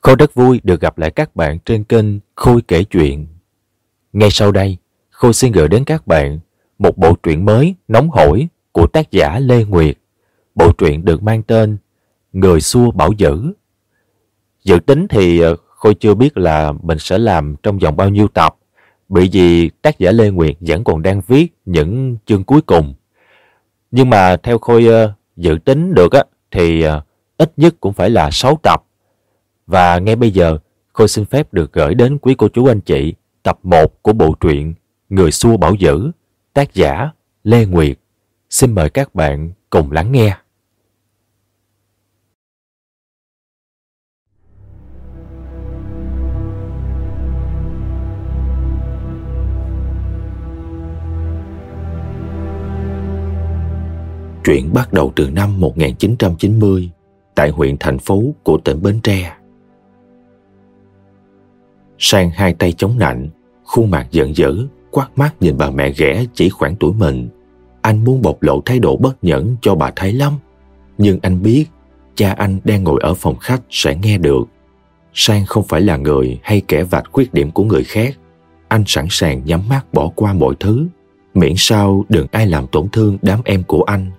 Khôi rất vui được gặp lại các bạn trên kênh Khôi kể chuyện. Ngay sau đây, Khôi xin gửi đến các bạn một bộ truyện mới nóng hổi của tác giả Lê Nguyệt. Bộ truyện được mang tên Người xua bảo dữ. Dự tính thì ờ, Khôi chưa biết là mình sẽ làm trong vòng bao nhiêu tập bởi vì tác giả Lê Nguyệt vẫn còn đang viết những chương cuối cùng. Nhưng mà theo Khôi ờ, dự tính được á, thì ờ, ít nhất cũng phải là 6 tập. Và ngay bây giờ, Khôi xin phép được gửi đến quý cô chú anh chị tập 1 của bộ truyện Người xua bảo dữ, tác giả Lê Nguyệt. Xin mời các bạn cùng lắng nghe. Chuyện bắt đầu từ năm 1990 tại huyện thành phố của tỉnh Bến Tre. Sang hai tay chống nạnh, khuôn mặt giận dữ, quát mắt nhìn bà mẹ ghẻ chỉ khoảng tuổi mình. Anh muốn bộc lộ thái độ bất nhẫn cho bà thấy lắm. Nhưng anh biết cha anh đang ngồi ở phòng khách sẽ nghe được. Sang không phải là người hay kẻ vạch khuyết điểm của người khác. Anh sẵn sàng nhắm mắt bỏ qua mọi thứ, miễn sao đừng ai làm tổn thương đám em của anh.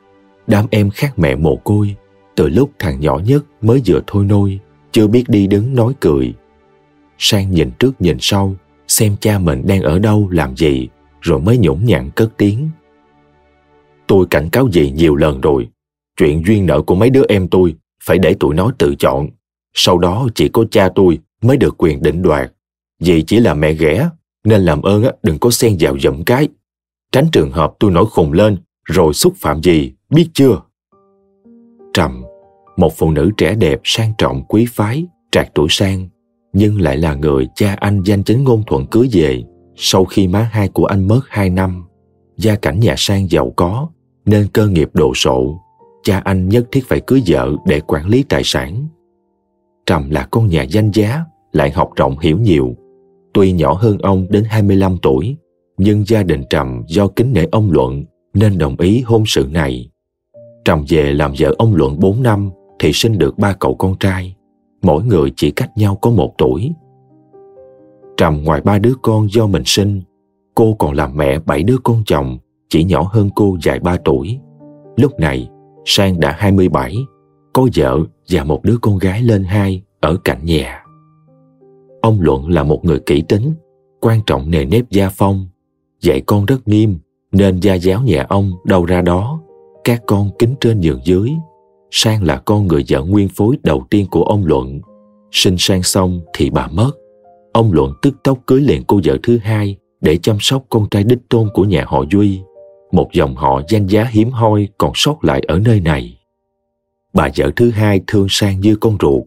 Đám em khác mẹ mồ côi, từ lúc thằng nhỏ nhất mới vừa thôi nôi, chưa biết đi đứng nói cười. Sang nhìn trước nhìn sau, xem cha mình đang ở đâu làm gì, rồi mới nhũng nhặn cất tiếng. Tôi cảnh cáo gì nhiều lần rồi, chuyện duyên nợ của mấy đứa em tôi phải để tụi nó tự chọn. Sau đó chỉ có cha tôi mới được quyền định đoạt. Dì chỉ là mẹ ghẻ, nên làm ơn đừng có xen vào dẫm cái. Tránh trường hợp tôi nổi khùng lên rồi xúc phạm gì, biết chưa? Trầm, một phụ nữ trẻ đẹp sang trọng quý phái, trạc tuổi sang, nhưng lại là người cha anh danh chính ngôn thuận cưới về sau khi má hai của anh mất hai năm. Gia cảnh nhà sang giàu có, nên cơ nghiệp đồ sộ, cha anh nhất thiết phải cưới vợ để quản lý tài sản. Trầm là con nhà danh giá, lại học rộng hiểu nhiều. Tuy nhỏ hơn ông đến 25 tuổi, nhưng gia đình Trầm do kính nể ông Luận nên đồng ý hôn sự này. Trầm về làm vợ ông Luận 4 năm thì sinh được ba cậu con trai, mỗi người chỉ cách nhau có một tuổi. Trầm ngoài ba đứa con do mình sinh, cô còn làm mẹ bảy đứa con chồng chỉ nhỏ hơn cô vài ba tuổi. Lúc này, Sang đã 27, có vợ và một đứa con gái lên hai ở cạnh nhà. Ông Luận là một người kỹ tính, quan trọng nề nếp gia phong, dạy con rất nghiêm nên gia giáo nhà ông đâu ra đó các con kính trên nhường dưới sang là con người vợ nguyên phối đầu tiên của ông luận. Sinh sang xong thì bà mất. Ông luận tức tốc cưới liền cô vợ thứ hai để chăm sóc con trai đích tôn của nhà họ duy. Một dòng họ danh giá hiếm hoi còn sót lại ở nơi này. Bà vợ thứ hai thương sang như con ruột.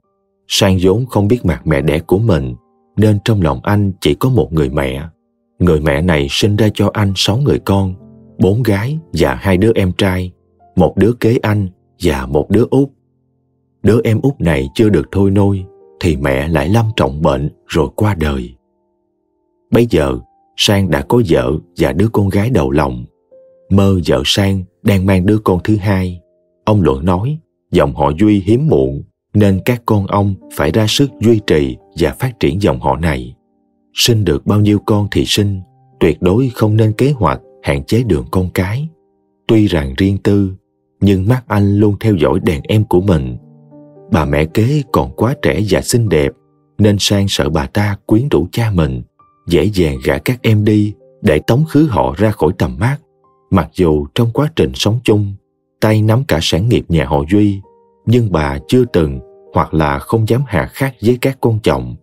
Sang vốn không biết mặt mẹ đẻ của mình, nên trong lòng anh chỉ có một người mẹ. Người mẹ này sinh ra cho anh sáu người con, bốn gái và hai đứa em trai. Một đứa kế anh và một đứa út. Đứa em út này chưa được thôi nôi thì mẹ lại lâm trọng bệnh rồi qua đời. Bây giờ, Sang đã có vợ và đứa con gái đầu lòng. Mơ vợ Sang đang mang đứa con thứ hai. Ông Luận nói, dòng họ Duy hiếm muộn nên các con ông phải ra sức duy trì và phát triển dòng họ này. Sinh được bao nhiêu con thì sinh, tuyệt đối không nên kế hoạch hạn chế đường con cái. Tuy rằng riêng tư nhưng mắt anh luôn theo dõi đàn em của mình. Bà mẹ kế còn quá trẻ và xinh đẹp, nên sang sợ bà ta quyến rũ cha mình, dễ dàng gả các em đi để tống khứ họ ra khỏi tầm mắt. Mặc dù trong quá trình sống chung, tay nắm cả sản nghiệp nhà họ Duy, nhưng bà chưa từng hoặc là không dám hạ khắc với các con chồng.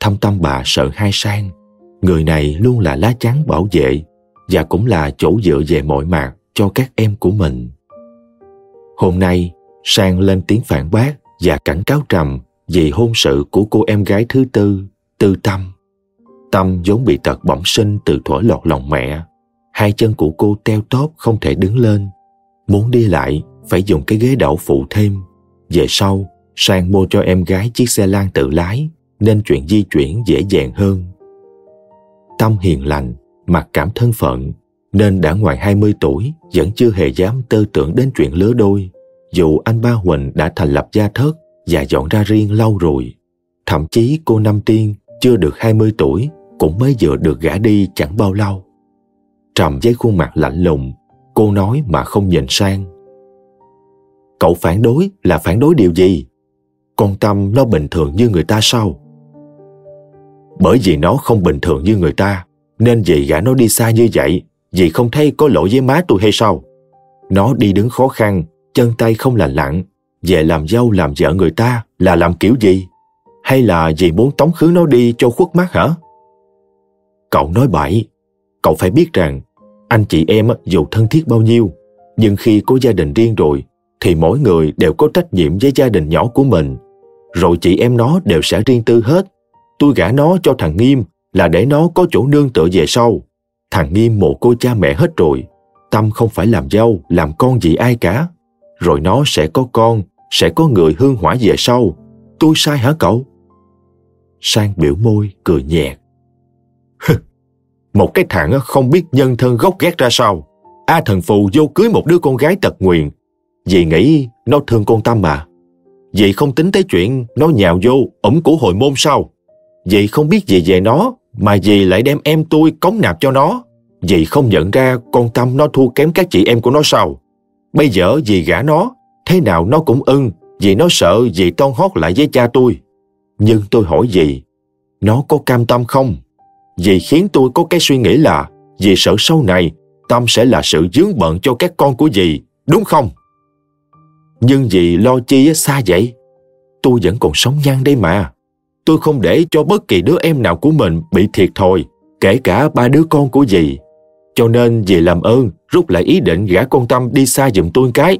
Thâm tâm bà sợ hai sang, người này luôn là lá chắn bảo vệ và cũng là chỗ dựa về mọi mặt cho các em của mình. Hôm nay, Sang lên tiếng phản bác và cảnh cáo Trầm vì hôn sự của cô em gái thứ tư, Tư Tâm. Tâm vốn bị tật bẩm sinh từ thuở lọt lòng mẹ. Hai chân của cô teo tóp không thể đứng lên. Muốn đi lại, phải dùng cái ghế đậu phụ thêm. Về sau, Sang mua cho em gái chiếc xe lan tự lái, nên chuyện di chuyển dễ dàng hơn. Tâm hiền lành, mặc cảm thân phận, nên đã ngoài 20 tuổi vẫn chưa hề dám tư tưởng đến chuyện lứa đôi, dù anh ba Huỳnh đã thành lập gia thất và dọn ra riêng lâu rồi. Thậm chí cô Năm Tiên chưa được 20 tuổi cũng mới vừa được gả đi chẳng bao lâu. Trầm với khuôn mặt lạnh lùng, cô nói mà không nhìn sang. Cậu phản đối là phản đối điều gì? Con Tâm nó bình thường như người ta sao? Bởi vì nó không bình thường như người ta, nên dì gả nó đi xa như vậy, dì không thấy có lỗi với má tôi hay sao? Nó đi đứng khó khăn, chân tay không lành lặn, về làm dâu làm vợ người ta là làm kiểu gì? Hay là dì muốn tống khứ nó đi cho khuất mắt hả? Cậu nói bậy, cậu phải biết rằng anh chị em dù thân thiết bao nhiêu, nhưng khi có gia đình riêng rồi thì mỗi người đều có trách nhiệm với gia đình nhỏ của mình. Rồi chị em nó đều sẽ riêng tư hết. Tôi gả nó cho thằng Nghiêm là để nó có chỗ nương tựa về sau. Thằng Nghiêm mộ cô cha mẹ hết rồi. Tâm không phải làm dâu, làm con gì ai cả. Rồi nó sẽ có con, sẽ có người hương hỏa về sau. Tôi sai hả cậu? Sang biểu môi, cười nhạt. một cái thằng không biết nhân thân gốc ghét ra sao. A thần phù vô cưới một đứa con gái tật nguyền Vì nghĩ nó thương con Tâm mà. vậy không tính tới chuyện nó nhào vô ổng của hồi môn sao. vậy không biết gì về nó mà dì lại đem em tôi cống nạp cho nó. Dì không nhận ra con Tâm nó thua kém các chị em của nó sao. Bây giờ dì gả nó, thế nào nó cũng ưng vì nó sợ dì ton hót lại với cha tôi. Nhưng tôi hỏi dì, nó có cam tâm không? Dì khiến tôi có cái suy nghĩ là dì sợ sau này Tâm sẽ là sự dướng bận cho các con của dì, đúng không? Nhưng dì lo chi xa vậy? Tôi vẫn còn sống nhan đây mà. Tôi không để cho bất kỳ đứa em nào của mình bị thiệt thòi, kể cả ba đứa con của dì. Cho nên dì làm ơn rút lại ý định gả con Tâm đi xa giùm tôi cái.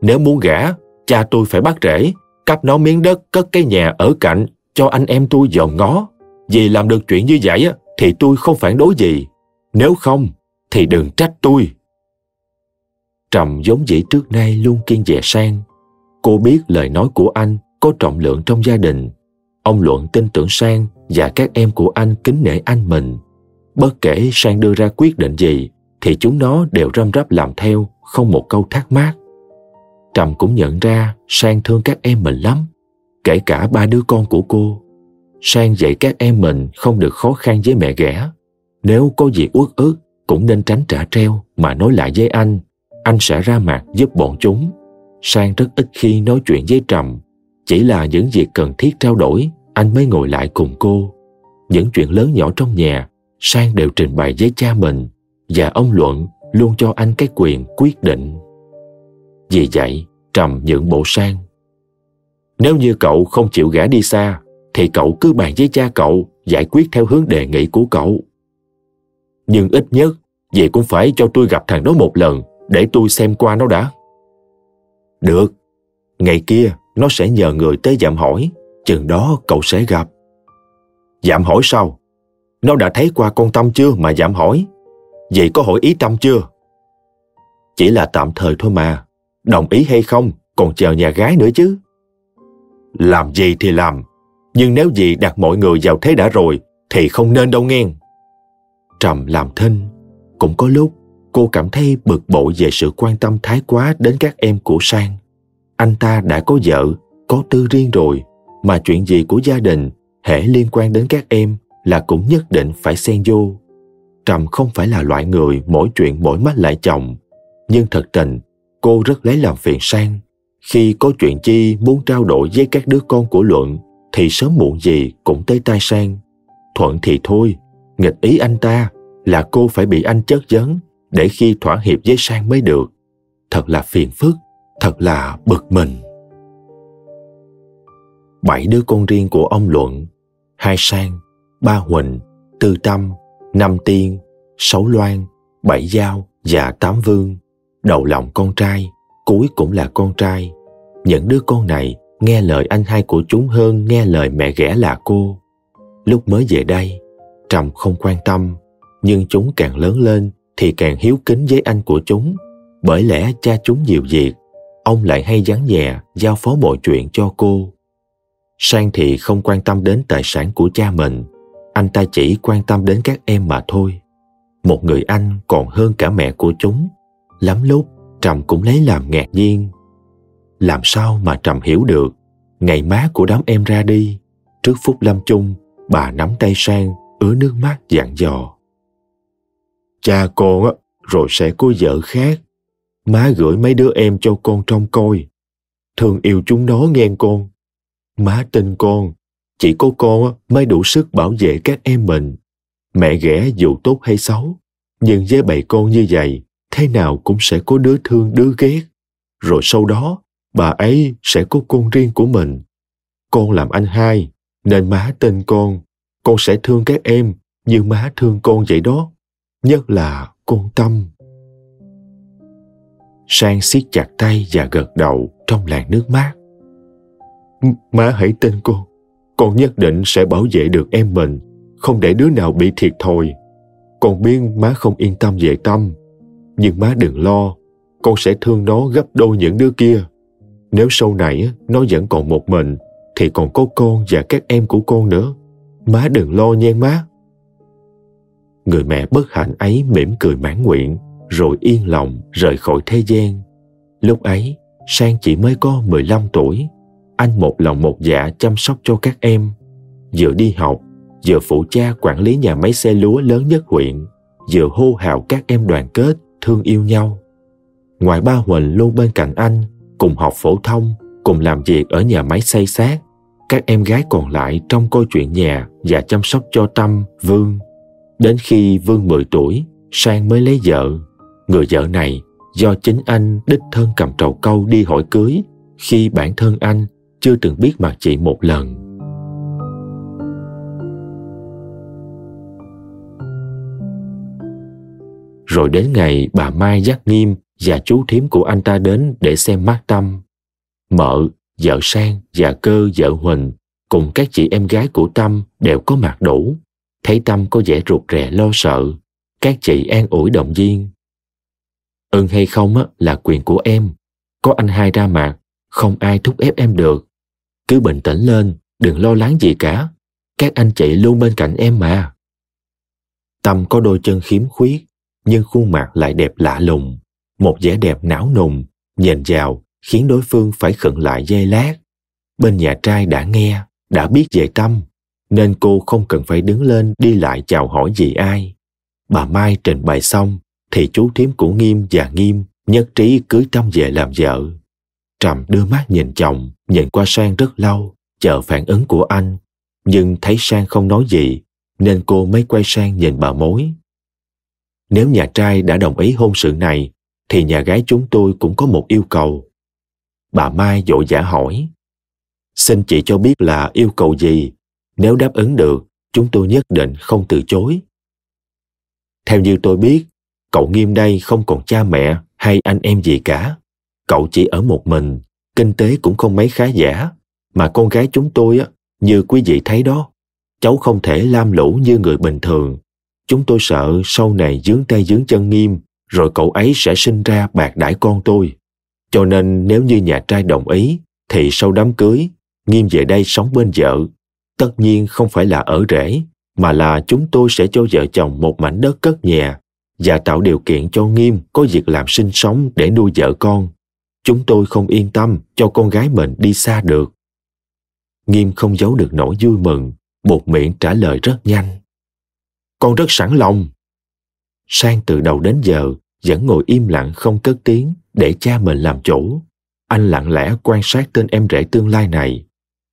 Nếu muốn gả, cha tôi phải bắt rễ, cắp nó miếng đất cất cái nhà ở cạnh cho anh em tôi dòm ngó. Dì làm được chuyện như vậy thì tôi không phản đối gì. Nếu không, thì đừng trách tôi. Trầm giống dĩ trước nay luôn kiên dè sang. Cô biết lời nói của anh có trọng lượng trong gia đình. Ông Luận tin tưởng Sang và các em của anh kính nể anh mình. Bất kể Sang đưa ra quyết định gì, thì chúng nó đều răm rắp làm theo, không một câu thắc mắc. Trầm cũng nhận ra Sang thương các em mình lắm, kể cả ba đứa con của cô. Sang dạy các em mình không được khó khăn với mẹ ghẻ. Nếu có gì uất ức, cũng nên tránh trả treo mà nói lại với anh anh sẽ ra mặt giúp bọn chúng. Sang rất ít khi nói chuyện với Trầm. Chỉ là những việc cần thiết trao đổi, anh mới ngồi lại cùng cô. Những chuyện lớn nhỏ trong nhà, Sang đều trình bày với cha mình và ông Luận luôn cho anh cái quyền quyết định. Vì vậy, Trầm nhượng bộ Sang. Nếu như cậu không chịu gã đi xa, thì cậu cứ bàn với cha cậu giải quyết theo hướng đề nghị của cậu. Nhưng ít nhất, vậy cũng phải cho tôi gặp thằng đó một lần để tôi xem qua nó đã. Được, ngày kia nó sẽ nhờ người tới dạm hỏi, chừng đó cậu sẽ gặp. Dạm hỏi sao? Nó đã thấy qua con Tâm chưa mà dạm hỏi? Vậy có hỏi ý Tâm chưa? Chỉ là tạm thời thôi mà, đồng ý hay không còn chờ nhà gái nữa chứ. Làm gì thì làm, nhưng nếu gì đặt mọi người vào thế đã rồi thì không nên đâu nghe. Trầm làm thinh, cũng có lúc cô cảm thấy bực bội về sự quan tâm thái quá đến các em của sang anh ta đã có vợ, có tư riêng rồi, mà chuyện gì của gia đình hễ liên quan đến các em là cũng nhất định phải xen vô. Trầm không phải là loại người mỗi chuyện mỗi mắt lại chồng, nhưng thật tình, cô rất lấy làm phiền sang. Khi có chuyện chi muốn trao đổi với các đứa con của luận, thì sớm muộn gì cũng tới tai sang. Thuận thì thôi, nghịch ý anh ta là cô phải bị anh chất vấn để khi thỏa hiệp với sang mới được. Thật là phiền phức thật là bực mình. Bảy đứa con riêng của ông luận, hai sang, ba huỳnh, tư tâm, năm tiên, sáu loan, bảy giao và tám vương đầu lòng con trai, cuối cũng là con trai. Những đứa con này nghe lời anh hai của chúng hơn nghe lời mẹ ghẻ là cô. Lúc mới về đây, trầm không quan tâm, nhưng chúng càng lớn lên thì càng hiếu kính với anh của chúng. Bởi lẽ cha chúng nhiều việc ông lại hay gián nhẹ giao phó mọi chuyện cho cô. Sang thì không quan tâm đến tài sản của cha mình anh ta chỉ quan tâm đến các em mà thôi. Một người anh còn hơn cả mẹ của chúng. Lắm lúc trầm cũng lấy làm ngạc nhiên. Làm sao mà trầm hiểu được? Ngày má của đám em ra đi. Trước phút lâm chung, bà nắm tay sang, ứa nước mắt dặn dò. Cha con rồi sẽ có vợ khác. Má gửi mấy đứa em cho con trông coi. Thương yêu chúng nó nghe con. Má tin con, chỉ có con mới đủ sức bảo vệ các em mình. Mẹ ghẻ dù tốt hay xấu, nhưng với bầy con như vậy, thế nào cũng sẽ có đứa thương đứa ghét. Rồi sau đó, bà ấy sẽ có con riêng của mình. Con làm anh hai, nên má tin con. Con sẽ thương các em như má thương con vậy đó. Nhất là con Tâm. Sang siết chặt tay và gật đầu trong làn nước mắt. Má hãy tin con. Con nhất định sẽ bảo vệ được em mình, không để đứa nào bị thiệt thòi. Con biết má không yên tâm về Tâm, nhưng má đừng lo, con sẽ thương nó gấp đôi những đứa kia. Nếu sau này nó vẫn còn một mình, thì còn có con và các em của con nữa. Má đừng lo nha má. Người mẹ bất hạnh ấy mỉm cười mãn nguyện, rồi yên lòng rời khỏi thế gian. Lúc ấy, Sang chỉ mới có 15 tuổi. Anh một lòng một dạ chăm sóc cho các em. Vừa đi học, vừa phụ cha quản lý nhà máy xe lúa lớn nhất huyện, vừa hô hào các em đoàn kết, thương yêu nhau. Ngoài ba Huỳnh luôn bên cạnh anh, cùng học phổ thông, cùng làm việc ở nhà máy xây xác, các em gái còn lại trong câu chuyện nhà và chăm sóc cho Tâm, Vương. Đến khi Vương 10 tuổi, Sang mới lấy vợ. Người vợ này do chính anh đích thân cầm trầu câu đi hỏi cưới khi bản thân anh chưa từng biết mặt chị một lần. Rồi đến ngày bà Mai dắt nghiêm và chú thím của anh ta đến để xem mắt Tâm. Mợ, vợ Sang và cơ vợ Huỳnh cùng các chị em gái của Tâm đều có mặt đủ. Thấy Tâm có vẻ rụt rè lo sợ, các chị an ủi động viên. Ưng hay không á, là quyền của em, có anh hai ra mặt, không ai thúc ép em được. Cứ bình tĩnh lên, đừng lo lắng gì cả, các anh chị luôn bên cạnh em mà. Tâm có đôi chân khiếm khuyết, nhưng khuôn mặt lại đẹp lạ lùng, một vẻ đẹp não nùng, nhìn vào khiến đối phương phải khựng lại dây lát. Bên nhà trai đã nghe, đã biết về Tâm, nên cô không cần phải đứng lên đi lại chào hỏi gì ai. Bà Mai trình bày xong, thì chú thím của Nghiêm và Nghiêm nhất trí cưới Tâm về làm vợ. Trầm đưa mắt nhìn chồng, nhìn qua Sang rất lâu, chờ phản ứng của anh. Nhưng thấy Sang không nói gì, nên cô mới quay sang nhìn bà mối. Nếu nhà trai đã đồng ý hôn sự này, thì nhà gái chúng tôi cũng có một yêu cầu. Bà Mai dội giả hỏi. Xin chị cho biết là yêu cầu gì, nếu đáp ứng được, chúng tôi nhất định không từ chối. Theo như tôi biết, cậu nghiêm đây không còn cha mẹ hay anh em gì cả. Cậu chỉ ở một mình, kinh tế cũng không mấy khá giả. Mà con gái chúng tôi, á, như quý vị thấy đó, cháu không thể lam lũ như người bình thường. Chúng tôi sợ sau này dướng tay dướng chân nghiêm, rồi cậu ấy sẽ sinh ra bạc đãi con tôi. Cho nên nếu như nhà trai đồng ý, thì sau đám cưới, nghiêm về đây sống bên vợ. Tất nhiên không phải là ở rể, mà là chúng tôi sẽ cho vợ chồng một mảnh đất cất nhà và tạo điều kiện cho Nghiêm có việc làm sinh sống để nuôi vợ con. Chúng tôi không yên tâm cho con gái mình đi xa được. Nghiêm không giấu được nỗi vui mừng, buộc miệng trả lời rất nhanh. Con rất sẵn lòng. Sang từ đầu đến giờ vẫn ngồi im lặng không cất tiếng để cha mình làm chủ. Anh lặng lẽ quan sát tên em rể tương lai này.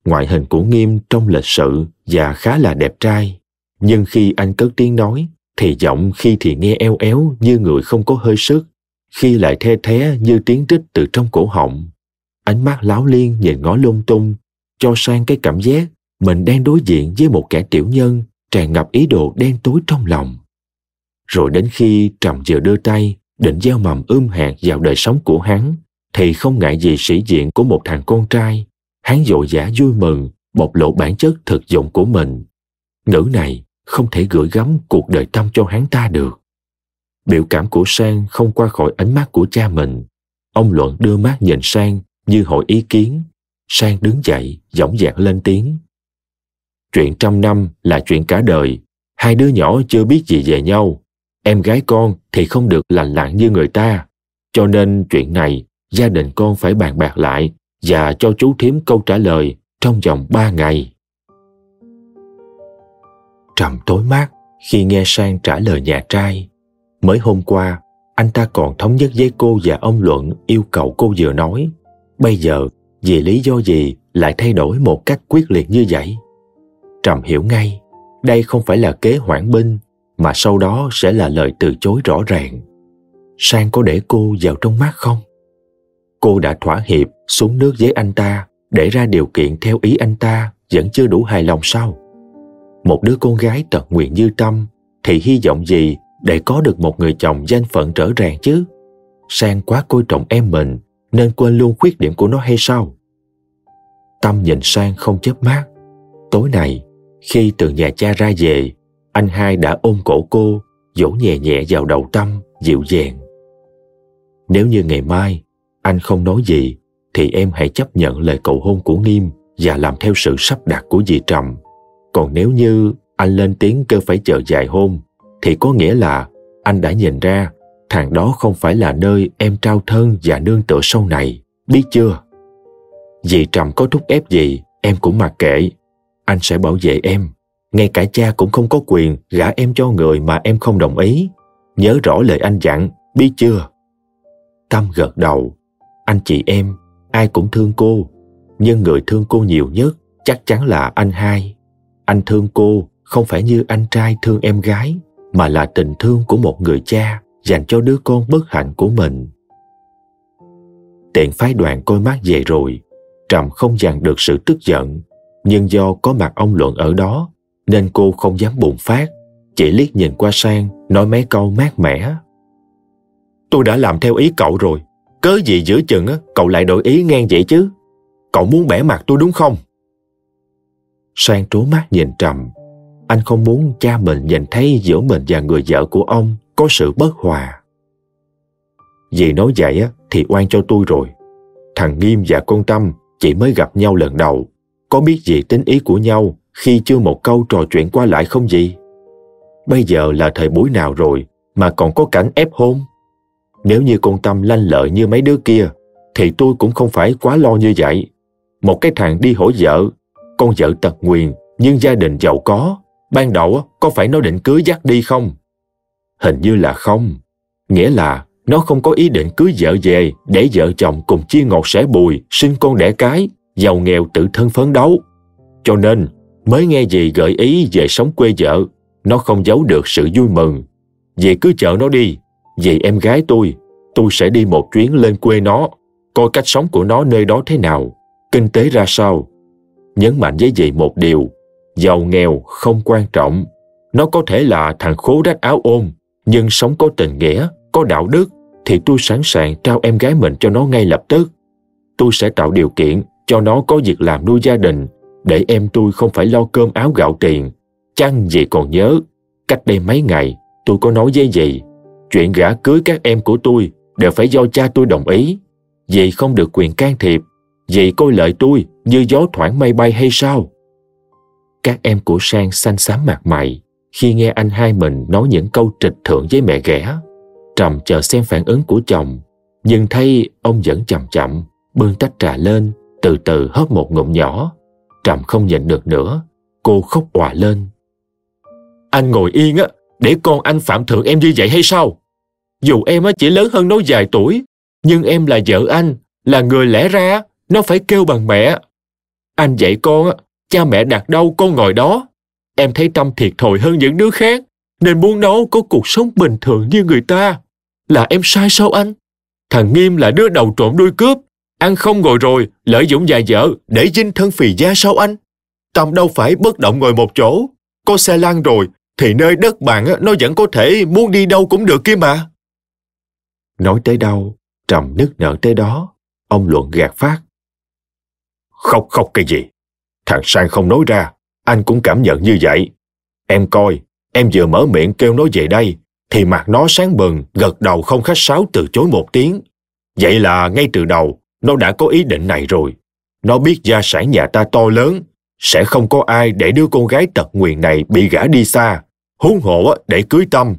Ngoại hình của Nghiêm trong lịch sự và khá là đẹp trai. Nhưng khi anh cất tiếng nói thì giọng khi thì nghe eo éo như người không có hơi sức, khi lại the thé như tiếng rít từ trong cổ họng. Ánh mắt láo liên nhìn ngó lung tung, cho sang cái cảm giác mình đang đối diện với một kẻ tiểu nhân tràn ngập ý đồ đen tối trong lòng. Rồi đến khi Trầm vừa đưa tay định gieo mầm ươm hạt vào đời sống của hắn, thì không ngại gì sĩ diện của một thằng con trai, hắn dội dã vui mừng, bộc lộ bản chất thực dụng của mình. Ngữ này không thể gửi gắm cuộc đời tâm cho hắn ta được. Biểu cảm của Sang không qua khỏi ánh mắt của cha mình. Ông Luận đưa mắt nhìn Sang như hỏi ý kiến. Sang đứng dậy, dõng dạc lên tiếng. Chuyện trăm năm là chuyện cả đời. Hai đứa nhỏ chưa biết gì về nhau. Em gái con thì không được lành lặn như người ta. Cho nên chuyện này gia đình con phải bàn bạc lại và cho chú thím câu trả lời trong vòng ba ngày. Trầm tối mát khi nghe Sang trả lời nhà trai. Mới hôm qua, anh ta còn thống nhất với cô và ông Luận yêu cầu cô vừa nói. Bây giờ, vì lý do gì lại thay đổi một cách quyết liệt như vậy? Trầm hiểu ngay, đây không phải là kế hoãn binh, mà sau đó sẽ là lời từ chối rõ ràng. Sang có để cô vào trong mắt không? Cô đã thỏa hiệp xuống nước với anh ta để ra điều kiện theo ý anh ta vẫn chưa đủ hài lòng sao? Một đứa con gái tật nguyện như Tâm thì hy vọng gì để có được một người chồng danh phận trở ràng chứ? Sang quá coi trọng em mình nên quên luôn khuyết điểm của nó hay sao? Tâm nhìn Sang không chớp mắt. Tối này khi từ nhà cha ra về, anh hai đã ôm cổ cô, dỗ nhẹ nhẹ vào đầu Tâm, dịu dàng. Nếu như ngày mai anh không nói gì, thì em hãy chấp nhận lời cầu hôn của Nghiêm và làm theo sự sắp đặt của dì Trầm. Còn nếu như anh lên tiếng kêu phải chờ dài hôm, thì có nghĩa là anh đã nhìn ra thằng đó không phải là nơi em trao thân và nương tựa sau này, biết chưa? Dì Trầm có thúc ép gì, em cũng mặc kệ. Anh sẽ bảo vệ em. Ngay cả cha cũng không có quyền gả em cho người mà em không đồng ý. Nhớ rõ lời anh dặn, biết chưa? Tâm gật đầu. Anh chị em, ai cũng thương cô. Nhưng người thương cô nhiều nhất chắc chắn là anh hai. Anh thương cô không phải như anh trai thương em gái, mà là tình thương của một người cha dành cho đứa con bất hạnh của mình. Tiện phái đoàn coi mắt về rồi, Trầm không dằn được sự tức giận, nhưng do có mặt ông Luận ở đó, nên cô không dám bùng phát, chỉ liếc nhìn qua sang, nói mấy câu mát mẻ. Tôi đã làm theo ý cậu rồi, cớ gì giữa chừng cậu lại đổi ý ngang vậy chứ? Cậu muốn bẻ mặt tôi đúng không? Sang trố mắt nhìn Trầm, anh không muốn cha mình nhìn thấy giữa mình và người vợ của ông có sự bất hòa. Vì nói vậy á, thì oan cho tôi rồi. Thằng Nghiêm và con Tâm chỉ mới gặp nhau lần đầu. Có biết gì tính ý của nhau khi chưa một câu trò chuyện qua lại không gì? Bây giờ là thời buổi nào rồi mà còn có cảnh ép hôn? Nếu như con Tâm lanh lợi như mấy đứa kia thì tôi cũng không phải quá lo như vậy. Một cái thằng đi hỏi vợ, con vợ tật nguyền nhưng gia đình giàu có, ban đầu có phải nó định cưới dắt đi không? Hình như là không. Nghĩa là nó không có ý định cưới vợ về để vợ chồng cùng chia ngọt sẻ bùi, sinh con đẻ cái, giàu nghèo tự thân phấn đấu. Cho nên, mới nghe gì gợi ý về sống quê vợ, nó không giấu được sự vui mừng. Vì cứ chở nó đi, vì em gái tôi, tôi sẽ đi một chuyến lên quê nó, coi cách sống của nó nơi đó thế nào, kinh tế ra sao. Nhấn mạnh với dì một điều, giàu nghèo không quan trọng. Nó có thể là thằng khố rách áo ôm, nhưng sống có tình nghĩa, có đạo đức, thì tôi sẵn sàng trao em gái mình cho nó ngay lập tức. Tôi sẽ tạo điều kiện cho nó có việc làm nuôi gia đình, để em tôi không phải lo cơm áo gạo tiền. Chăng gì còn nhớ, cách đây mấy ngày tôi có nói với dì, chuyện gả cưới các em của tôi đều phải do cha tôi đồng ý. Dì không được quyền can thiệp, vậy coi lợi tôi như gió thoảng mây bay hay sao? Các em của Sang xanh xám mặt mày khi nghe anh hai mình nói những câu trịch thượng với mẹ ghẻ. Trầm chờ xem phản ứng của chồng, nhưng thấy ông vẫn chậm chậm, bưng tách trà lên, từ từ hớp một ngụm nhỏ. Trầm không nhịn được nữa, cô khóc òa lên. Anh ngồi yên á, để con anh phạm thượng em như vậy hay sao? Dù em chỉ lớn hơn nó vài tuổi, nhưng em là vợ anh, là người lẽ ra, nó phải kêu bằng mẹ. Anh dạy con, cha mẹ đặt đâu con ngồi đó. Em thấy Tâm thiệt thòi hơn những đứa khác, nên muốn nó có cuộc sống bình thường như người ta. Là em sai sao anh? Thằng Nghiêm là đứa đầu trộm đuôi cướp, ăn không ngồi rồi, lợi dụng già vợ để dinh thân phì gia sao anh? Tâm đâu phải bất động ngồi một chỗ, có xe lăn rồi thì nơi đất bạn nó vẫn có thể muốn đi đâu cũng được kia mà. Nói tới đâu, trầm nức nở tới đó, ông luận gạt phát. Khóc khóc cái gì? Thằng Sang không nói ra, anh cũng cảm nhận như vậy. Em coi, em vừa mở miệng kêu nó về đây, thì mặt nó sáng bừng, gật đầu không khách sáo từ chối một tiếng. Vậy là ngay từ đầu, nó đã có ý định này rồi. Nó biết gia sản nhà ta to lớn, sẽ không có ai để đứa con gái tật nguyền này bị gã đi xa, huống hộ để cưới Tâm.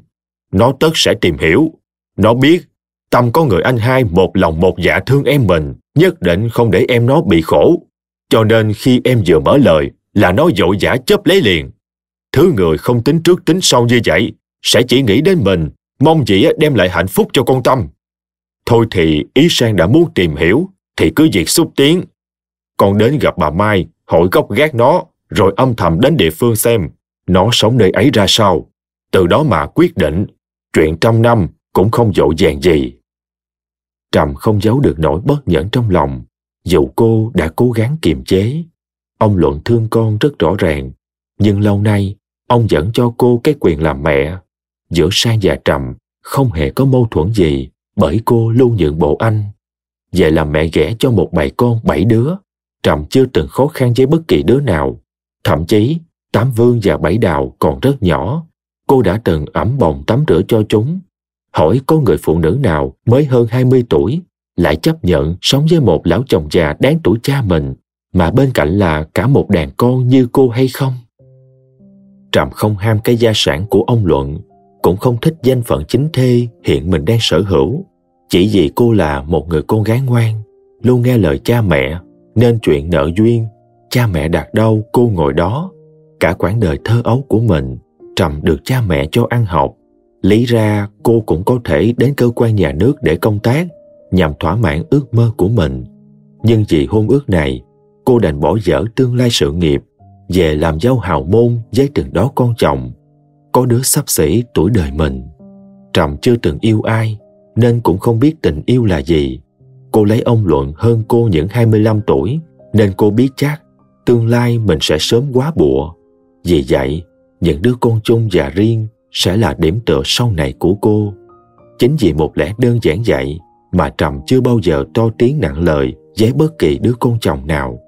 Nó tất sẽ tìm hiểu. Nó biết Tâm có người anh hai một lòng một dạ thương em mình, nhất định không để em nó bị khổ. Cho nên khi em vừa mở lời là nó dội giả chấp lấy liền. Thứ người không tính trước tính sau như vậy, sẽ chỉ nghĩ đến mình, mong gì đem lại hạnh phúc cho con Tâm. Thôi thì ý sang đã muốn tìm hiểu, thì cứ việc xúc tiến. Con đến gặp bà Mai, hỏi gốc gác nó, rồi âm thầm đến địa phương xem nó sống nơi ấy ra sao. Từ đó mà quyết định, chuyện trăm năm cũng không dội dàng gì. Trầm không giấu được nỗi bất nhẫn trong lòng, dù cô đã cố gắng kiềm chế. Ông luận thương con rất rõ ràng, nhưng lâu nay ông vẫn cho cô cái quyền làm mẹ. Giữa Sang và Trầm không hề có mâu thuẫn gì bởi cô luôn nhượng bộ anh. Về làm mẹ ghẻ cho một bầy con bảy đứa, Trầm chưa từng khó khăn với bất kỳ đứa nào. Thậm chí, Tám Vương và Bảy Đào còn rất nhỏ. Cô đã từng ẩm bồng tắm rửa cho chúng. Hỏi có người phụ nữ nào mới hơn 20 tuổi lại chấp nhận sống với một lão chồng già đáng tuổi cha mình mà bên cạnh là cả một đàn con như cô hay không? Trầm không ham cái gia sản của ông Luận, cũng không thích danh phận chính thê hiện mình đang sở hữu. Chỉ vì cô là một người con gái ngoan, luôn nghe lời cha mẹ, nên chuyện nợ duyên, cha mẹ đặt đâu cô ngồi đó. Cả quãng đời thơ ấu của mình, Trầm được cha mẹ cho ăn học. Lý ra cô cũng có thể đến cơ quan nhà nước để công tác nhằm thỏa mãn ước mơ của mình. Nhưng vì hôn ước này, cô đành bỏ dở tương lai sự nghiệp về làm dâu hào môn với từng đó con chồng. Có đứa sắp xỉ tuổi đời mình. Trầm chưa từng yêu ai nên cũng không biết tình yêu là gì. Cô lấy ông luận hơn cô những 25 tuổi nên cô biết chắc tương lai mình sẽ sớm quá bụa. Vì vậy những đứa con chung và riêng sẽ là điểm tựa sau này của cô. Chính vì một lẽ đơn giản vậy mà trầm chưa bao giờ to tiếng nặng lời với bất kỳ đứa con chồng nào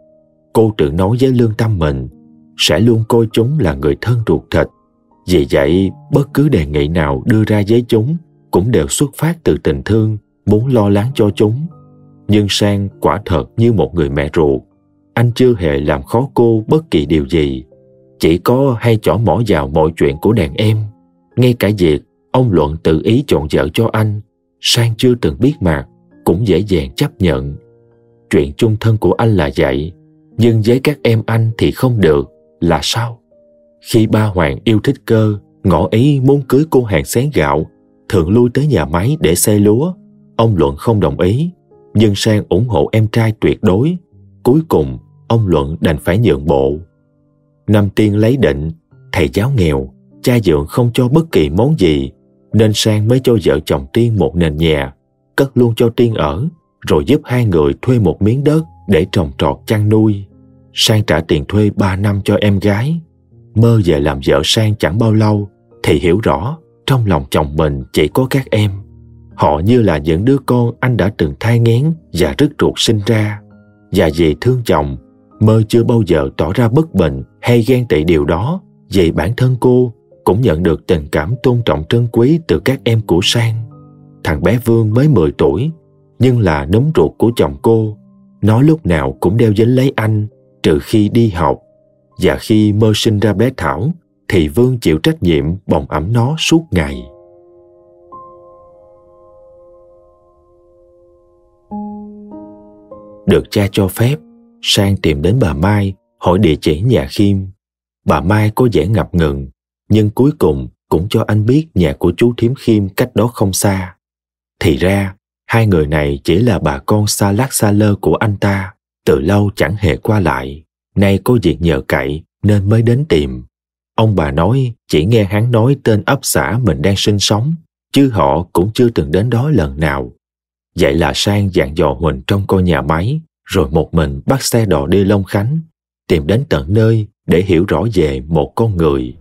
cô tự nói với lương tâm mình sẽ luôn coi chúng là người thân ruột thịt. Vì vậy, bất cứ đề nghị nào đưa ra với chúng cũng đều xuất phát từ tình thương, muốn lo lắng cho chúng. Nhưng Sang quả thật như một người mẹ ruột. Anh chưa hề làm khó cô bất kỳ điều gì. Chỉ có hay chỏ mỏ vào mọi chuyện của đàn em. Ngay cả việc ông Luận tự ý chọn vợ cho anh, Sang chưa từng biết mặt cũng dễ dàng chấp nhận. Chuyện chung thân của anh là vậy, nhưng với các em anh thì không được là sao? Khi ba Hoàng yêu thích cơ, ngỏ ý muốn cưới cô hàng xén gạo, thường lui tới nhà máy để xây lúa. Ông Luận không đồng ý, nhưng Sang ủng hộ em trai tuyệt đối. Cuối cùng, ông Luận đành phải nhượng bộ. Năm Tiên lấy định, thầy giáo nghèo, cha dượng không cho bất kỳ món gì, nên Sang mới cho vợ chồng Tiên một nền nhà, cất luôn cho Tiên ở, rồi giúp hai người thuê một miếng đất để trồng trọt chăn nuôi. Sang trả tiền thuê 3 năm cho em gái. Mơ về làm vợ Sang chẳng bao lâu thì hiểu rõ trong lòng chồng mình chỉ có các em. Họ như là những đứa con anh đã từng thai nghén và rứt ruột sinh ra. Và vì thương chồng, Mơ chưa bao giờ tỏ ra bất bình hay ghen tị điều đó vì bản thân cô cũng nhận được tình cảm tôn trọng trân quý từ các em của Sang. Thằng bé Vương mới 10 tuổi, nhưng là nấm ruột của chồng cô. Nó lúc nào cũng đeo dính lấy anh trừ khi đi học và khi mơ sinh ra bé Thảo thì Vương chịu trách nhiệm bồng ẩm nó suốt ngày. Được cha cho phép, Sang tìm đến bà Mai hỏi địa chỉ nhà Khiêm. Bà Mai có vẻ ngập ngừng, nhưng cuối cùng cũng cho anh biết nhà của chú Thiếm Khiêm cách đó không xa. Thì ra, hai người này chỉ là bà con xa lát xa lơ của anh ta từ lâu chẳng hề qua lại. Nay có việc nhờ cậy nên mới đến tìm. Ông bà nói chỉ nghe hắn nói tên ấp xã mình đang sinh sống chứ họ cũng chưa từng đến đó lần nào. Vậy là sang dặn dò huỳnh trong coi nhà máy rồi một mình bắt xe đò đi long khánh tìm đến tận nơi để hiểu rõ về một con người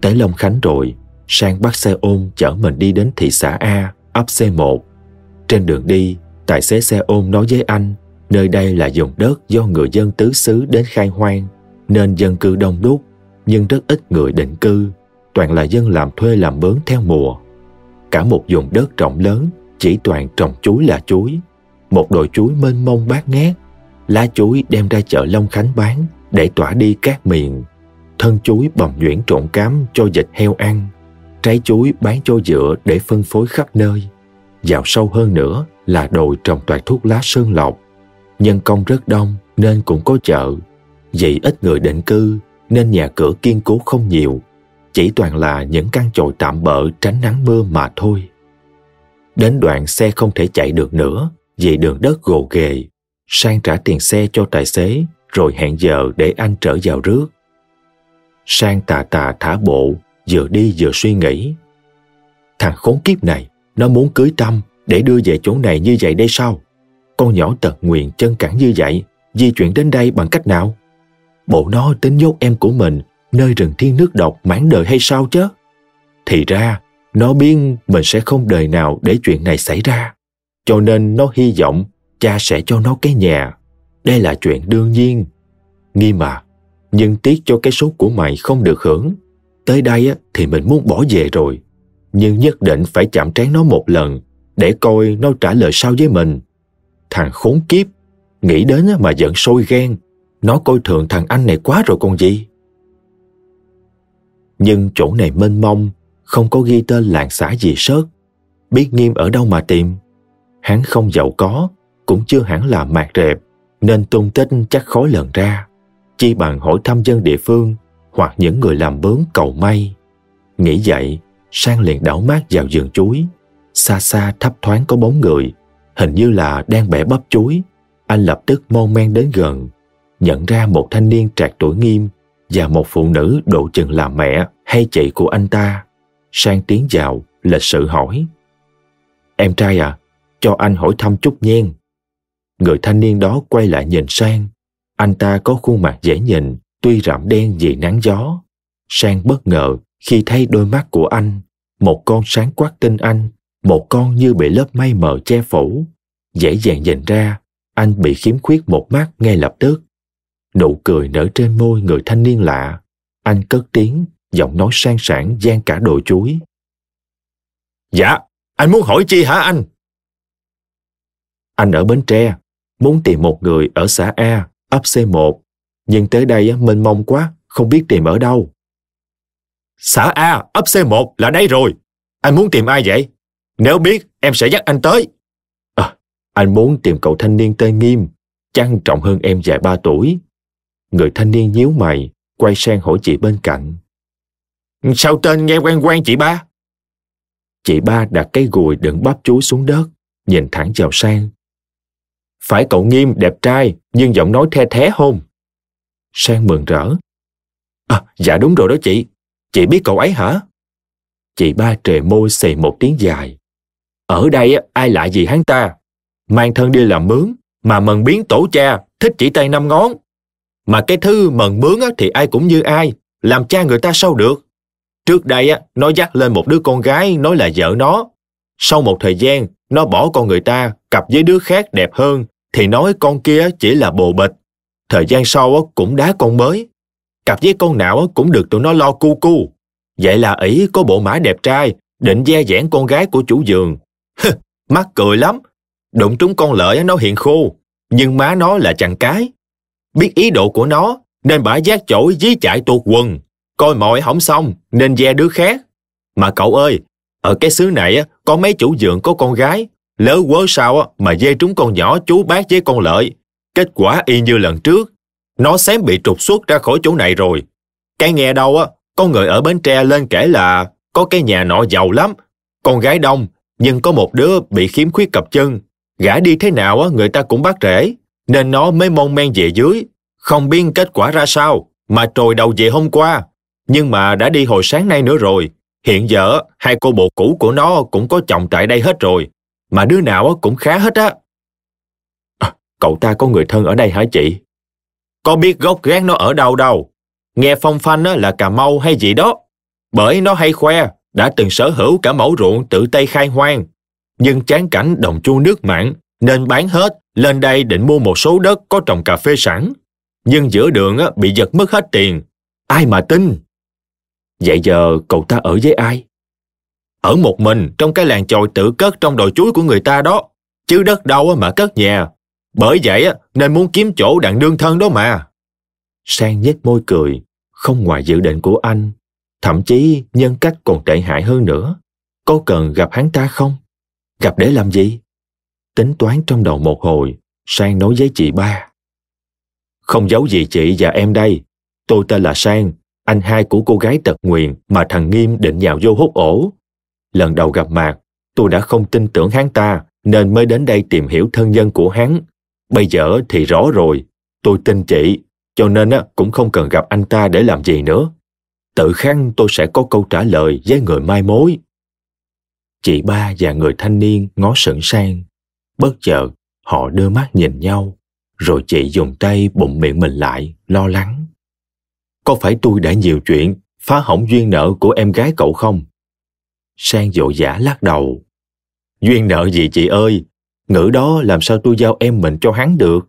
tới long khánh rồi sang bắt xe ôm chở mình đi đến thị xã a ấp c 1 trên đường đi Tài xế xe ôm nói với anh, nơi đây là vùng đất do người dân tứ xứ đến khai hoang, nên dân cư đông đúc, nhưng rất ít người định cư, toàn là dân làm thuê làm bướn theo mùa. Cả một vùng đất rộng lớn, chỉ toàn trồng chuối là chuối. Một đồi chuối mênh mông bát ngát, lá chuối đem ra chợ Long Khánh bán để tỏa đi các miền. Thân chuối bầm nhuyễn trộn cám cho vịt heo ăn, trái chuối bán cho dựa để phân phối khắp nơi. Vào sâu hơn nữa là đồi trồng toàn thuốc lá sơn lọc. Nhân công rất đông nên cũng có chợ. Vì ít người định cư nên nhà cửa kiên cố không nhiều, chỉ toàn là những căn chòi tạm bỡ tránh nắng mưa mà thôi. Đến đoạn xe không thể chạy được nữa vì đường đất gồ ghề. Sang trả tiền xe cho tài xế rồi hẹn giờ để anh trở vào rước. Sang tà tà thả bộ, vừa đi vừa suy nghĩ. Thằng khốn kiếp này, nó muốn cưới Tâm để đưa về chỗ này như vậy đây sao? Con nhỏ tật nguyện chân cẳng như vậy, di chuyển đến đây bằng cách nào? Bộ nó tính nhốt em của mình nơi rừng thiên nước độc mãn đời hay sao chứ? Thì ra, nó biết mình sẽ không đời nào để chuyện này xảy ra. Cho nên nó hy vọng cha sẽ cho nó cái nhà. Đây là chuyện đương nhiên. Nghi mà, nhưng tiếc cho cái số của mày không được hưởng. Tới đây thì mình muốn bỏ về rồi. Nhưng nhất định phải chạm trán nó một lần để coi nó trả lời sao với mình. Thằng khốn kiếp, nghĩ đến mà giận sôi ghen. Nó coi thường thằng anh này quá rồi còn gì. Nhưng chỗ này mênh mông, không có ghi tên làng xã gì sớt. Biết nghiêm ở đâu mà tìm. Hắn không giàu có, cũng chưa hẳn là mạc rệp, nên tung tích chắc khó lần ra. Chi bằng hỏi thăm dân địa phương hoặc những người làm bướm cầu may. Nghĩ vậy, Sang liền đảo mát vào vườn chuối. Xa xa thấp thoáng có bóng người, hình như là đang bẻ bắp chuối. Anh lập tức mon men đến gần, nhận ra một thanh niên trạc tuổi nghiêm và một phụ nữ độ chừng là mẹ hay chị của anh ta. Sang tiến vào, lịch sự hỏi. Em trai à, cho anh hỏi thăm chút nhen. Người thanh niên đó quay lại nhìn Sang. Anh ta có khuôn mặt dễ nhìn, tuy rạm đen vì nắng gió. Sang bất ngờ khi thấy đôi mắt của anh, một con sáng quắc tinh anh, một con như bị lớp mây mờ che phủ. Dễ dàng nhìn ra, anh bị khiếm khuyết một mắt ngay lập tức. Nụ cười nở trên môi người thanh niên lạ. Anh cất tiếng, giọng nói sang sảng gian cả đồi chuối. Dạ, anh muốn hỏi chi hả anh? Anh ở Bến Tre, muốn tìm một người ở xã A, ấp C1. Nhưng tới đây mênh mông quá, không biết tìm ở đâu. Xã A, ấp C1 là đây rồi. Anh muốn tìm ai vậy? Nếu biết, em sẽ dắt anh tới. À, anh muốn tìm cậu thanh niên tên Nghiêm, trang trọng hơn em vài ba tuổi. Người thanh niên nhíu mày, quay sang hỏi chị bên cạnh. Sao tên nghe quen quen chị ba? Chị ba đặt cái gùi đựng bắp chuối xuống đất, nhìn thẳng vào sang. Phải cậu nghiêm đẹp trai, nhưng giọng nói the thé hôn. Sang mừng rỡ. À, dạ đúng rồi đó chị. Chị biết cậu ấy hả? Chị ba trề môi xì một tiếng dài. Ở đây ai lạ gì hắn ta? Mang thân đi làm mướn, mà mần biến tổ cha, thích chỉ tay năm ngón. Mà cái thư mần mướn thì ai cũng như ai, làm cha người ta sao được? Trước đây á, nó dắt lên một đứa con gái nói là vợ nó. Sau một thời gian, nó bỏ con người ta, cặp với đứa khác đẹp hơn, thì nói con kia chỉ là bồ bịch. Thời gian sau cũng đá con mới. Cặp với con nào cũng được tụi nó lo cu cu. Vậy là ỷ có bộ mã đẹp trai, định gia giảng con gái của chủ giường. Mắc cười lắm. Đụng trúng con lợi nó hiện khô, nhưng má nó là chàng cái. Biết ý độ của nó, nên bả giác chổi dí chạy tuột quần. Coi mọi hỏng xong, nên ve đứa khác. Mà cậu ơi, ở cái xứ này có mấy chủ giường có con gái, lỡ quớ sao mà dê trúng con nhỏ chú bác với con lợi. Kết quả y như lần trước, nó xém bị trục xuất ra khỏi chỗ này rồi. Cái nghe đâu á, có người ở Bến Tre lên kể là có cái nhà nọ giàu lắm, con gái đông, nhưng có một đứa bị khiếm khuyết cặp chân. Gã đi thế nào á, người ta cũng bắt rễ, nên nó mới mong men về dưới. Không biết kết quả ra sao, mà trồi đầu về hôm qua. Nhưng mà đã đi hồi sáng nay nữa rồi. Hiện giờ, hai cô bộ cũ của nó cũng có chồng tại đây hết rồi. Mà đứa nào cũng khá hết á. À, cậu ta có người thân ở đây hả chị? Có biết gốc gác nó ở đâu đâu. Nghe phong phanh là Cà Mau hay gì đó. Bởi nó hay khoe, đã từng sở hữu cả mẫu ruộng tự tay khai hoang. Nhưng chán cảnh đồng chu nước mặn, nên bán hết, lên đây định mua một số đất có trồng cà phê sẵn. Nhưng giữa đường bị giật mất hết tiền. Ai mà tin? Vậy giờ cậu ta ở với ai? Ở một mình trong cái làng chòi tự cất trong đồi chuối của người ta đó. Chứ đất đâu mà cất nhà. Bởi vậy nên muốn kiếm chỗ đặng đương thân đó mà. Sang nhếch môi cười, không ngoài dự định của anh. Thậm chí nhân cách còn tệ hại hơn nữa. Có cần gặp hắn ta không? Gặp để làm gì? Tính toán trong đầu một hồi, Sang nói với chị ba. Không giấu gì chị và em đây. tôi tên là Sang, anh hai của cô gái tật nguyền mà thằng Nghiêm định nhào vô hút ổ. Lần đầu gặp mặt, tôi đã không tin tưởng hắn ta nên mới đến đây tìm hiểu thân nhân của hắn. Bây giờ thì rõ rồi, tôi tin chị, cho nên cũng không cần gặp anh ta để làm gì nữa. Tự khăn tôi sẽ có câu trả lời với người mai mối. Chị ba và người thanh niên ngó sững sang. Bất chợt, họ đưa mắt nhìn nhau, rồi chị dùng tay bụng miệng mình lại, lo lắng. Có phải tôi đã nhiều chuyện, phá hỏng duyên nợ của em gái cậu không? Sang dỗ dã lắc đầu. Duyên nợ gì chị ơi, ngữ đó làm sao tôi giao em mình cho hắn được.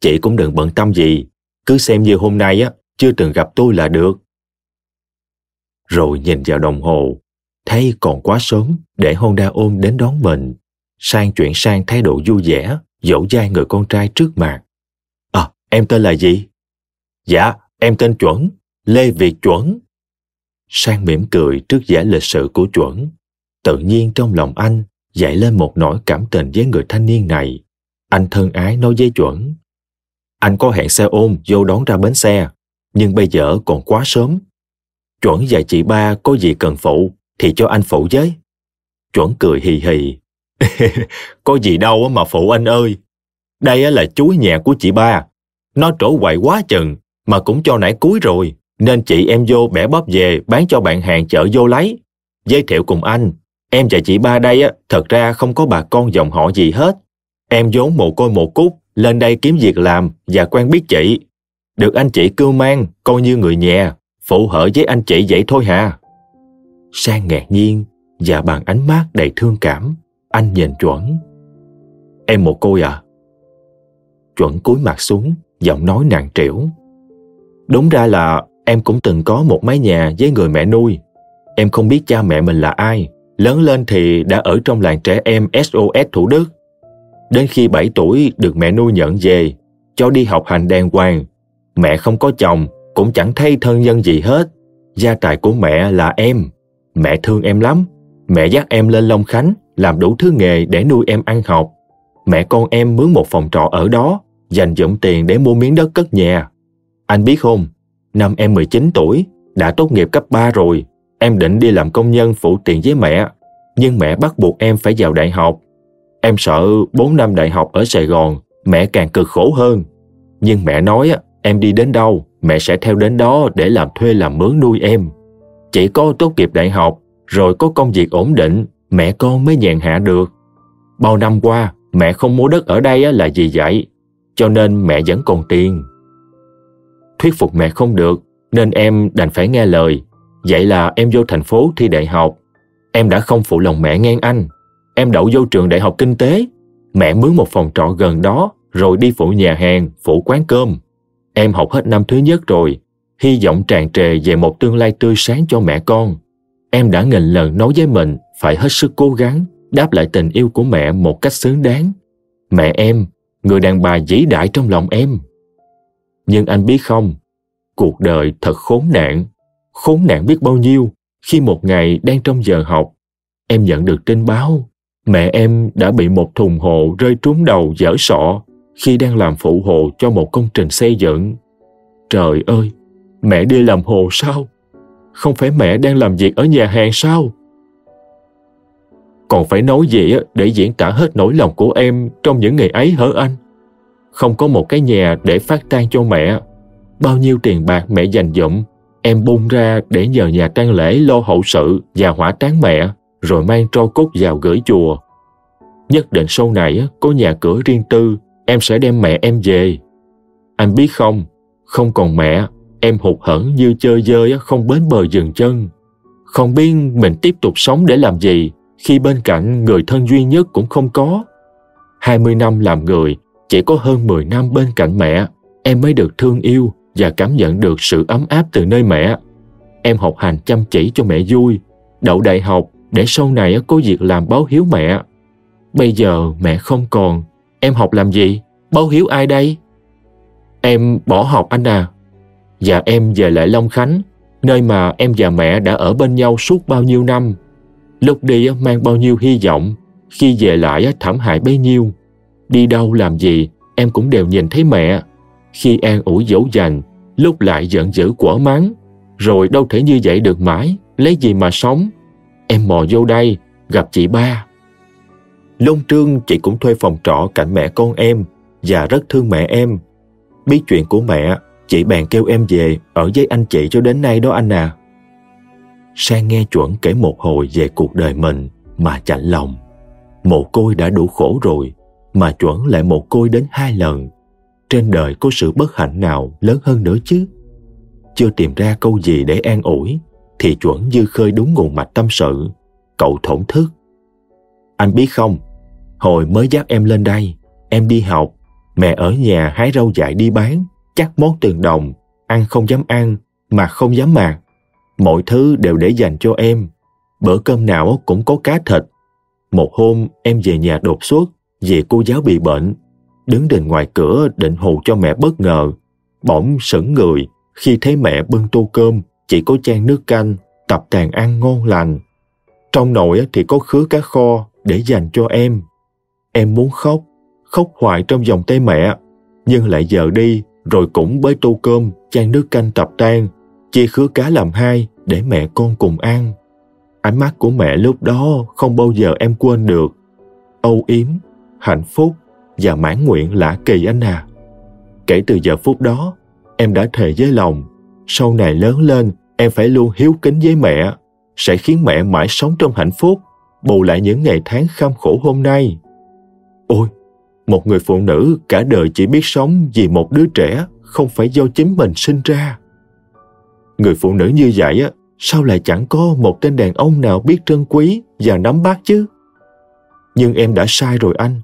Chị cũng đừng bận tâm gì, cứ xem như hôm nay á, chưa từng gặp tôi là được. Rồi nhìn vào đồng hồ, thấy còn quá sớm để Honda ôm đến đón mình. Sang chuyển sang thái độ vui vẻ, dỗ dai người con trai trước mặt. À, em tên là gì? Dạ, em tên Chuẩn, Lê Việt Chuẩn. Sang mỉm cười trước vẻ lịch sự của Chuẩn. Tự nhiên trong lòng anh dậy lên một nỗi cảm tình với người thanh niên này. Anh thân ái nói với Chuẩn. Anh có hẹn xe ôm vô đón ra bến xe, nhưng bây giờ còn quá sớm. Chuẩn và chị ba có gì cần phụ thì cho anh phụ với. Chuẩn cười hì hì. có gì đâu mà phụ anh ơi. Đây là chuối nhà của chị ba. Nó trổ quậy quá chừng mà cũng cho nãy cuối rồi. Nên chị em vô bẻ bóp về bán cho bạn hàng chợ vô lấy. Giới thiệu cùng anh. Em và chị ba đây á, thật ra không có bà con dòng họ gì hết. Em vốn mồ côi một cút, lên đây kiếm việc làm và quen biết chị. Được anh chị cưu mang, coi như người nhà, phụ hở với anh chị vậy thôi hà. Sang ngạc nhiên và bằng ánh mắt đầy thương cảm, anh nhìn chuẩn. Em một côi à? Chuẩn cúi mặt xuống, giọng nói nặng trĩu. Đúng ra là em cũng từng có một mái nhà với người mẹ nuôi. Em không biết cha mẹ mình là ai. Lớn lên thì đã ở trong làng trẻ em SOS Thủ Đức. Đến khi 7 tuổi được mẹ nuôi nhận về, cho đi học hành đàng hoàng. Mẹ không có chồng, cũng chẳng thay thân nhân gì hết. Gia tài của mẹ là em. Mẹ thương em lắm. Mẹ dắt em lên Long Khánh, làm đủ thứ nghề để nuôi em ăn học. Mẹ con em mướn một phòng trọ ở đó, dành dụm tiền để mua miếng đất cất nhà. Anh biết không, năm em 19 tuổi, đã tốt nghiệp cấp 3 rồi. Em định đi làm công nhân phụ tiền với mẹ, nhưng mẹ bắt buộc em phải vào đại học. Em sợ 4 năm đại học ở Sài Gòn, mẹ càng cực khổ hơn. Nhưng mẹ nói em đi đến đâu, mẹ sẽ theo đến đó để làm thuê làm mướn nuôi em. Chỉ có tốt nghiệp đại học, rồi có công việc ổn định, mẹ con mới nhàn hạ được. Bao năm qua, mẹ không mua đất ở đây là gì vậy? Cho nên mẹ vẫn còn tiền. Thuyết phục mẹ không được, nên em đành phải nghe lời. Vậy là em vô thành phố thi đại học. Em đã không phụ lòng mẹ ngang anh. Em đậu vô trường đại học kinh tế. Mẹ mướn một phòng trọ gần đó, rồi đi phụ nhà hàng, phụ quán cơm. Em học hết năm thứ nhất rồi, hy vọng tràn trề về một tương lai tươi sáng cho mẹ con. Em đã nghìn lần nói với mình phải hết sức cố gắng đáp lại tình yêu của mẹ một cách xứng đáng. Mẹ em, người đàn bà vĩ đại trong lòng em. Nhưng anh biết không, cuộc đời thật khốn nạn, khốn nạn biết bao nhiêu khi một ngày đang trong giờ học, em nhận được tin báo mẹ em đã bị một thùng hồ rơi trúng đầu dở sọ khi đang làm phụ hồ cho một công trình xây dựng. Trời ơi, mẹ đi làm hồ sao? Không phải mẹ đang làm việc ở nhà hàng sao? Còn phải nói gì để diễn tả hết nỗi lòng của em trong những ngày ấy hả anh? Không có một cái nhà để phát tang cho mẹ. Bao nhiêu tiền bạc mẹ dành dụm, em bung ra để nhờ nhà tang lễ lo hậu sự và hỏa táng mẹ, rồi mang tro cốt vào gửi chùa. Nhất định sau này có nhà cửa riêng tư em sẽ đem mẹ em về. Anh biết không, không còn mẹ, em hụt hẫng như chơi dơi không bến bờ dừng chân. Không biết mình tiếp tục sống để làm gì khi bên cạnh người thân duy nhất cũng không có. 20 năm làm người, chỉ có hơn 10 năm bên cạnh mẹ, em mới được thương yêu và cảm nhận được sự ấm áp từ nơi mẹ. Em học hành chăm chỉ cho mẹ vui, đậu đại học để sau này có việc làm báo hiếu mẹ. Bây giờ mẹ không còn, Em học làm gì? Báo hiếu ai đây? Em bỏ học anh à. Và em về lại Long Khánh, nơi mà em và mẹ đã ở bên nhau suốt bao nhiêu năm. Lúc đi mang bao nhiêu hy vọng, khi về lại thảm hại bấy nhiêu. Đi đâu làm gì, em cũng đều nhìn thấy mẹ. Khi an ủi dỗ dành, lúc lại giận dữ quả mắng, rồi đâu thể như vậy được mãi, lấy gì mà sống. Em mò vô đây, gặp chị ba. Lông trương chị cũng thuê phòng trọ cạnh mẹ con em và rất thương mẹ em. Biết chuyện của mẹ, chị bèn kêu em về ở với anh chị cho đến nay đó anh à. Sang nghe chuẩn kể một hồi về cuộc đời mình mà chạnh lòng. Mồ côi đã đủ khổ rồi, mà chuẩn lại một côi đến hai lần. Trên đời có sự bất hạnh nào lớn hơn nữa chứ? Chưa tìm ra câu gì để an ủi, thì chuẩn dư khơi đúng nguồn mạch tâm sự. Cậu thổn thức. Anh biết không, hồi mới dắt em lên đây, em đi học, mẹ ở nhà hái rau dại đi bán, chắc món từng đồng, ăn không dám ăn, mà không dám mạc. Mọi thứ đều để dành cho em. Bữa cơm nào cũng có cá thịt. Một hôm em về nhà đột xuất vì cô giáo bị bệnh. Đứng đền ngoài cửa định hù cho mẹ bất ngờ. Bỗng sững người khi thấy mẹ bưng tô cơm chỉ có chan nước canh, tập tàn ăn ngon lành. Trong nồi thì có khứa cá kho để dành cho em. Em muốn khóc, khóc hoài trong vòng tay mẹ, nhưng lại giờ đi rồi cũng bới tô cơm, chan nước canh tập tan chia khứa cá làm hai để mẹ con cùng ăn. Ánh mắt của mẹ lúc đó không bao giờ em quên được. Âu yếm, hạnh phúc và mãn nguyện lạ kỳ anh à. Kể từ giờ phút đó, em đã thề với lòng, sau này lớn lên em phải luôn hiếu kính với mẹ, sẽ khiến mẹ mãi sống trong hạnh phúc, bù lại những ngày tháng kham khổ hôm nay. Ôi, một người phụ nữ cả đời chỉ biết sống vì một đứa trẻ không phải do chính mình sinh ra. Người phụ nữ như vậy á, sao lại chẳng có một tên đàn ông nào biết trân quý và nắm bắt chứ? Nhưng em đã sai rồi anh.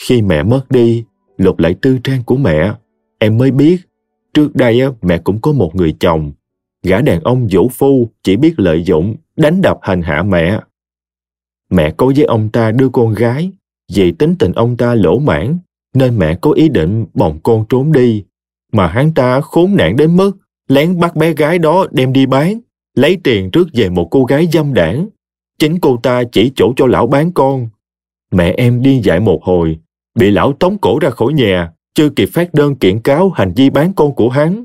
Khi mẹ mất đi, lục lại tư trang của mẹ, em mới biết trước đây mẹ cũng có một người chồng. Gã đàn ông vũ phu chỉ biết lợi dụng, đánh đập hành hạ mẹ. Mẹ có với ông ta đưa con gái, vì tính tình ông ta lỗ mãn, nên mẹ có ý định bồng con trốn đi. Mà hắn ta khốn nạn đến mức lén bắt bé gái đó đem đi bán, lấy tiền trước về một cô gái dâm đảng. Chính cô ta chỉ chỗ cho lão bán con. Mẹ em đi dạy một hồi, bị lão tống cổ ra khỏi nhà, chưa kịp phát đơn kiện cáo hành vi bán con của hắn.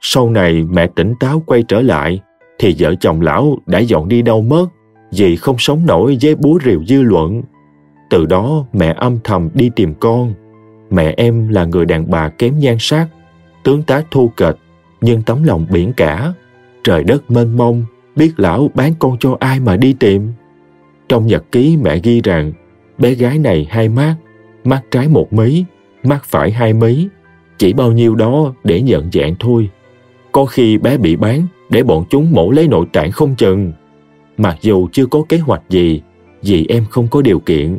Sau này mẹ tỉnh táo quay trở lại, thì vợ chồng lão đã dọn đi đâu mất vì không sống nổi với búa rìu dư luận. Từ đó mẹ âm thầm đi tìm con. Mẹ em là người đàn bà kém nhan sắc, tướng tá thu kệch, nhưng tấm lòng biển cả. Trời đất mênh mông, biết lão bán con cho ai mà đi tìm. Trong nhật ký mẹ ghi rằng, bé gái này hai mắt, mắt trái một mí, mắt phải hai mí, chỉ bao nhiêu đó để nhận dạng thôi. Có khi bé bị bán để bọn chúng mổ lấy nội tạng không chừng. Mặc dù chưa có kế hoạch gì, vì em không có điều kiện,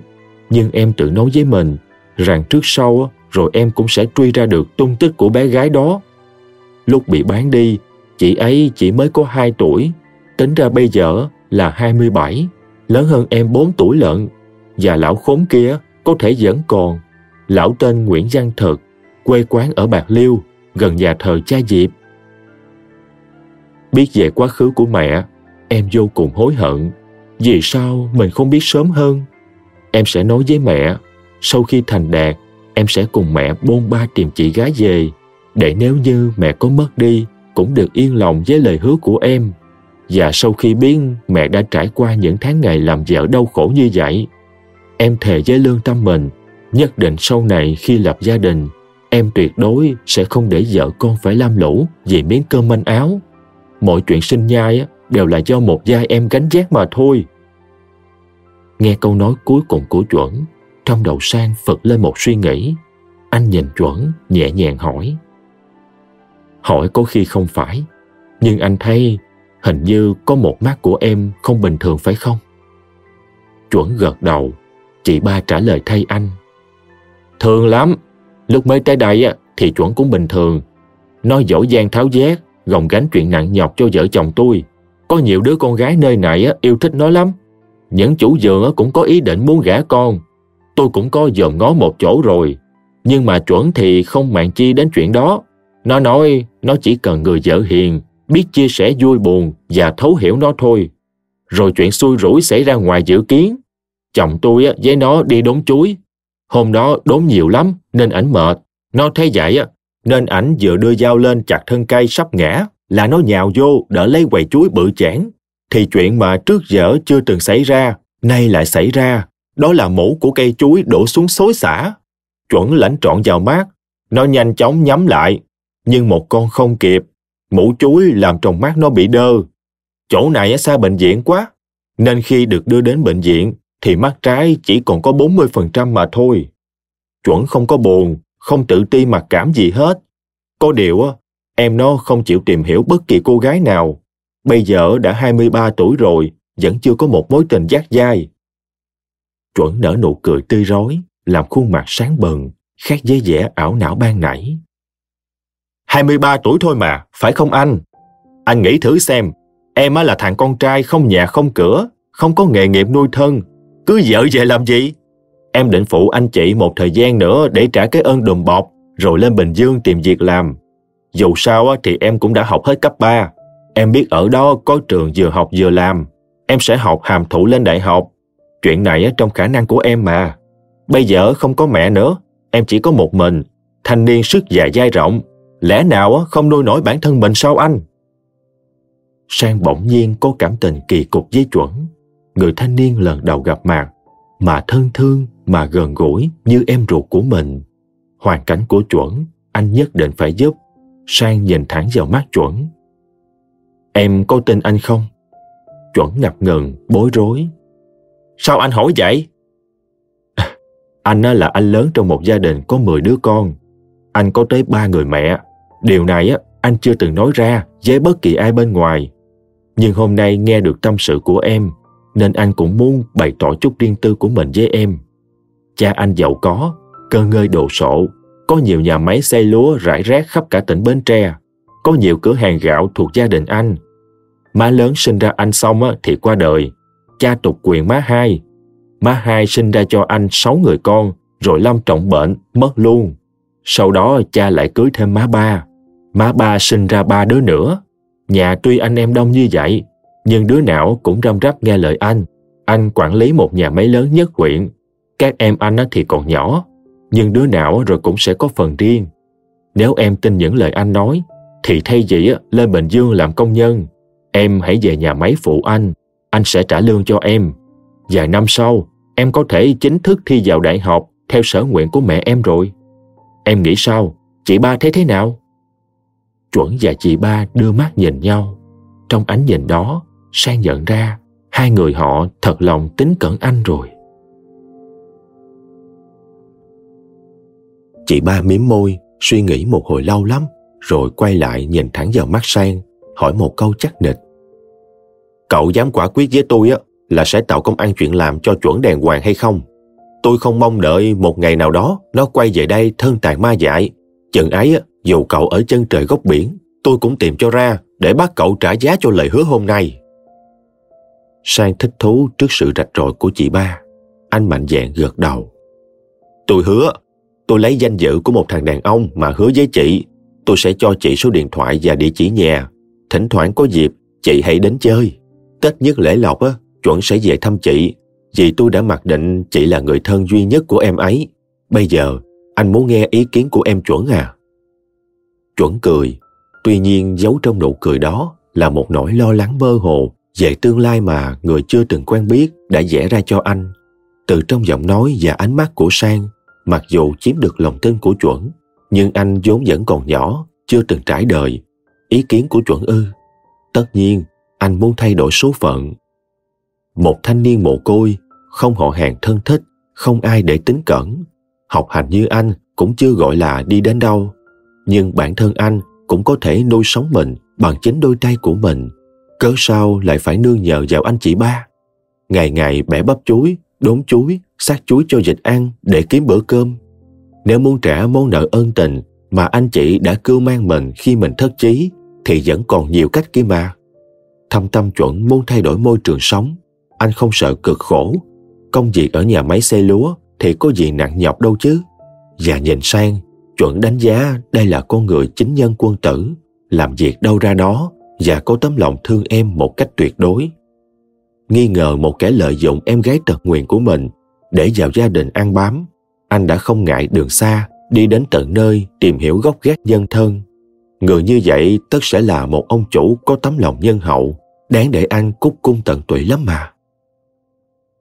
nhưng em tự nói với mình rằng trước sau rồi em cũng sẽ truy ra được tung tích của bé gái đó. Lúc bị bán đi, chị ấy chỉ mới có 2 tuổi, tính ra bây giờ là 27, lớn hơn em 4 tuổi lận. Và lão khốn kia có thể vẫn còn. Lão tên Nguyễn Văn Thực, quê quán ở Bạc Liêu, gần nhà thờ cha Diệp. Biết về quá khứ của mẹ, em vô cùng hối hận. Vì sao mình không biết sớm hơn? Em sẽ nói với mẹ, sau khi thành đạt, em sẽ cùng mẹ bôn ba tìm chị gái về, để nếu như mẹ có mất đi, cũng được yên lòng với lời hứa của em. Và sau khi biết mẹ đã trải qua những tháng ngày làm vợ đau khổ như vậy, em thề với lương tâm mình, nhất định sau này khi lập gia đình, em tuyệt đối sẽ không để vợ con phải lam lũ vì miếng cơm manh áo. Mọi chuyện sinh nhai đều là do một giai em gánh vác mà thôi. Nghe câu nói cuối cùng của chuẩn, trong đầu sang phật lên một suy nghĩ. Anh nhìn chuẩn, nhẹ nhàng hỏi. Hỏi có khi không phải, nhưng anh thấy hình như có một mắt của em không bình thường phải không? Chuẩn gật đầu, chị ba trả lời thay anh. Thường lắm, lúc mới tới đây thì chuẩn cũng bình thường. Nó dỗ gian tháo giác, gồng gánh chuyện nặng nhọc cho vợ chồng tôi. Có nhiều đứa con gái nơi này yêu thích nó lắm. Những chủ vườn cũng có ý định muốn gả con, tôi cũng có dòm ngó một chỗ rồi. Nhưng mà chuẩn thì không màng chi đến chuyện đó. Nó nói nó chỉ cần người vợ hiền, biết chia sẻ vui buồn và thấu hiểu nó thôi. Rồi chuyện xui rủi xảy ra ngoài dự kiến. Chồng tôi với nó đi đốn chuối. Hôm đó đốn nhiều lắm nên ảnh mệt. Nó thấy vậy, nên ảnh vừa đưa dao lên chặt thân cây sắp ngã là nó nhào vô đỡ lấy quầy chuối bự chản. Thì chuyện mà trước giờ chưa từng xảy ra, nay lại xảy ra. Đó là mũ của cây chuối đổ xuống xối xả. Chuẩn lãnh trọn vào mát. Nó nhanh chóng nhắm lại. Nhưng một con không kịp. Mũ chuối làm trong mắt nó bị đơ. Chỗ này xa bệnh viện quá. Nên khi được đưa đến bệnh viện thì mắt trái chỉ còn có 40% mà thôi. Chuẩn không có buồn, không tự ti mặc cảm gì hết. Có điều, em nó không chịu tìm hiểu bất kỳ cô gái nào. Bây giờ đã 23 tuổi rồi, vẫn chưa có một mối tình giác dai. Chuẩn nở nụ cười tươi rói, làm khuôn mặt sáng bừng, khác với vẻ ảo não ban nãy. 23 tuổi thôi mà, phải không anh? Anh nghĩ thử xem, em á là thằng con trai không nhà không cửa, không có nghề nghiệp nuôi thân, cứ vợ về làm gì? Em định phụ anh chị một thời gian nữa để trả cái ơn đùm bọc, rồi lên Bình Dương tìm việc làm. Dù sao thì em cũng đã học hết cấp 3. Em biết ở đó có trường vừa học vừa làm. Em sẽ học hàm thụ lên đại học. Chuyện này trong khả năng của em mà. Bây giờ không có mẹ nữa, em chỉ có một mình. Thanh niên sức già dai rộng. Lẽ nào không nuôi nổi bản thân mình sao anh? Sang bỗng nhiên có cảm tình kỳ cục với chuẩn. Người thanh niên lần đầu gặp mặt, mà thân thương mà gần gũi như em ruột của mình. Hoàn cảnh của chuẩn, anh nhất định phải giúp. Sang nhìn thẳng vào mắt chuẩn. Em có tin anh không? Chuẩn ngập ngừng, bối rối. Sao anh hỏi vậy? anh là anh lớn trong một gia đình có 10 đứa con. Anh có tới ba người mẹ. Điều này anh chưa từng nói ra với bất kỳ ai bên ngoài. Nhưng hôm nay nghe được tâm sự của em, nên anh cũng muốn bày tỏ chút riêng tư của mình với em. Cha anh giàu có, cơ ngơi đồ sộ, có nhiều nhà máy xây lúa rải rác khắp cả tỉnh Bến Tre, có nhiều cửa hàng gạo thuộc gia đình anh. Má lớn sinh ra anh xong thì qua đời, cha tục quyền má hai. Má hai sinh ra cho anh sáu người con, rồi lâm trọng bệnh, mất luôn. Sau đó cha lại cưới thêm má ba. Má ba sinh ra ba đứa nữa. Nhà tuy anh em đông như vậy, nhưng đứa nào cũng răm rắp nghe lời anh. Anh quản lý một nhà máy lớn nhất huyện. Các em anh thì còn nhỏ, nhưng đứa nào rồi cũng sẽ có phần riêng. Nếu em tin những lời anh nói, thì thay vì lên Bình Dương làm công nhân, em hãy về nhà máy phụ anh, anh sẽ trả lương cho em. Vài năm sau, em có thể chính thức thi vào đại học theo sở nguyện của mẹ em rồi. Em nghĩ sao? Chị ba thấy thế nào? Chuẩn và chị ba đưa mắt nhìn nhau. Trong ánh nhìn đó, Sang nhận ra hai người họ thật lòng tính cẩn anh rồi. Chị ba miếm môi, suy nghĩ một hồi lâu lắm, rồi quay lại nhìn thẳng vào mắt Sang, hỏi một câu chắc nịch. Cậu dám quả quyết với tôi á là sẽ tạo công ăn chuyện làm cho chuẩn đàng hoàng hay không? Tôi không mong đợi một ngày nào đó nó quay về đây thân tàn ma dại. Chừng ấy, á, dù cậu ở chân trời góc biển, tôi cũng tìm cho ra để bắt cậu trả giá cho lời hứa hôm nay. Sang thích thú trước sự rạch ròi của chị ba. Anh mạnh dạn gật đầu. Tôi hứa, tôi lấy danh dự của một thằng đàn ông mà hứa với chị. Tôi sẽ cho chị số điện thoại và địa chỉ nhà. Thỉnh thoảng có dịp, chị hãy đến chơi. Tết nhất lễ lộc á, chuẩn sẽ về thăm chị. Vì tôi đã mặc định chị là người thân duy nhất của em ấy. Bây giờ, anh muốn nghe ý kiến của em chuẩn à? Chuẩn cười, tuy nhiên giấu trong nụ cười đó là một nỗi lo lắng mơ hồ về tương lai mà người chưa từng quen biết đã vẽ ra cho anh. Từ trong giọng nói và ánh mắt của Sang, mặc dù chiếm được lòng tin của chuẩn, nhưng anh vốn vẫn còn nhỏ, chưa từng trải đời. Ý kiến của chuẩn ư. Tất nhiên, anh muốn thay đổi số phận. Một thanh niên mồ côi, không họ hàng thân thích, không ai để tính cẩn. Học hành như anh cũng chưa gọi là đi đến đâu. Nhưng bản thân anh cũng có thể nuôi sống mình bằng chính đôi tay của mình cớ sao lại phải nương nhờ vào anh chị ba? Ngày ngày bẻ bắp chuối, đốn chuối, sát chuối cho dịch ăn để kiếm bữa cơm. Nếu muốn trả món nợ ân tình mà anh chị đã cưu mang mình khi mình thất chí, thì vẫn còn nhiều cách kia mà. Thâm tâm chuẩn muốn thay đổi môi trường sống, anh không sợ cực khổ. Công việc ở nhà máy xây lúa thì có gì nặng nhọc đâu chứ. Và nhìn sang, chuẩn đánh giá đây là con người chính nhân quân tử, làm việc đâu ra đó và có tấm lòng thương em một cách tuyệt đối. Nghi ngờ một kẻ lợi dụng em gái tật nguyền của mình để vào gia đình ăn bám, anh đã không ngại đường xa đi đến tận nơi tìm hiểu gốc gác dân thân. Người như vậy tất sẽ là một ông chủ có tấm lòng nhân hậu, đáng để anh cúc cung tận tụy lắm mà.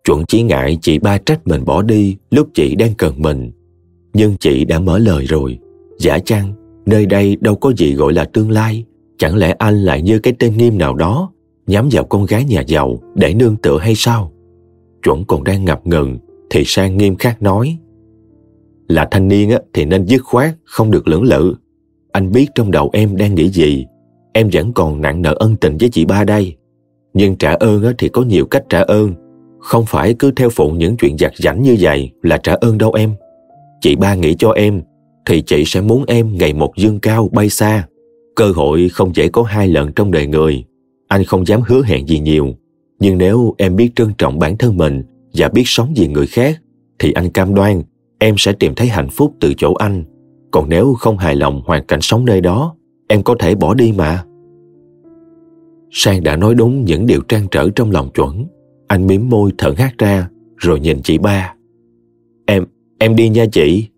Chuẩn chỉ ngại chị ba trách mình bỏ đi lúc chị đang cần mình. Nhưng chị đã mở lời rồi. Giả chăng, nơi đây đâu có gì gọi là tương lai. Chẳng lẽ anh lại như cái tên nghiêm nào đó, nhắm vào con gái nhà giàu để nương tựa hay sao? Chuẩn còn đang ngập ngừng, thì sang nghiêm khắc nói. Là thanh niên á, thì nên dứt khoát, không được lưỡng lự. Anh biết trong đầu em đang nghĩ gì. Em vẫn còn nặng nợ ân tình với chị ba đây. Nhưng trả ơn á, thì có nhiều cách trả ơn không phải cứ theo phụ những chuyện giặt giảnh như vậy là trả ơn đâu em. Chị ba nghĩ cho em, thì chị sẽ muốn em ngày một dương cao bay xa. Cơ hội không dễ có hai lần trong đời người. Anh không dám hứa hẹn gì nhiều. Nhưng nếu em biết trân trọng bản thân mình và biết sống vì người khác, thì anh cam đoan em sẽ tìm thấy hạnh phúc từ chỗ anh. Còn nếu không hài lòng hoàn cảnh sống nơi đó, em có thể bỏ đi mà. Sang đã nói đúng những điều trăn trở trong lòng chuẩn anh miếm môi thở hát ra, rồi nhìn chị ba. Em, em đi nha chị.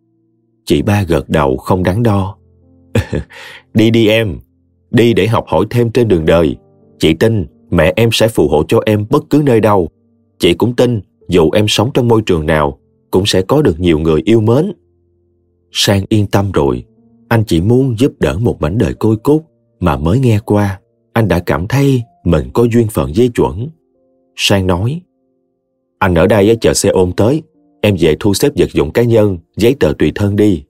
Chị ba gật đầu không đắn đo. đi đi em, đi để học hỏi thêm trên đường đời. Chị tin mẹ em sẽ phù hộ cho em bất cứ nơi đâu. Chị cũng tin dù em sống trong môi trường nào, cũng sẽ có được nhiều người yêu mến. Sang yên tâm rồi, anh chỉ muốn giúp đỡ một mảnh đời côi cút mà mới nghe qua, anh đã cảm thấy mình có duyên phận dây chuẩn. Sang nói Anh ở đây chờ xe ôm tới Em về thu xếp vật dụng cá nhân Giấy tờ tùy thân đi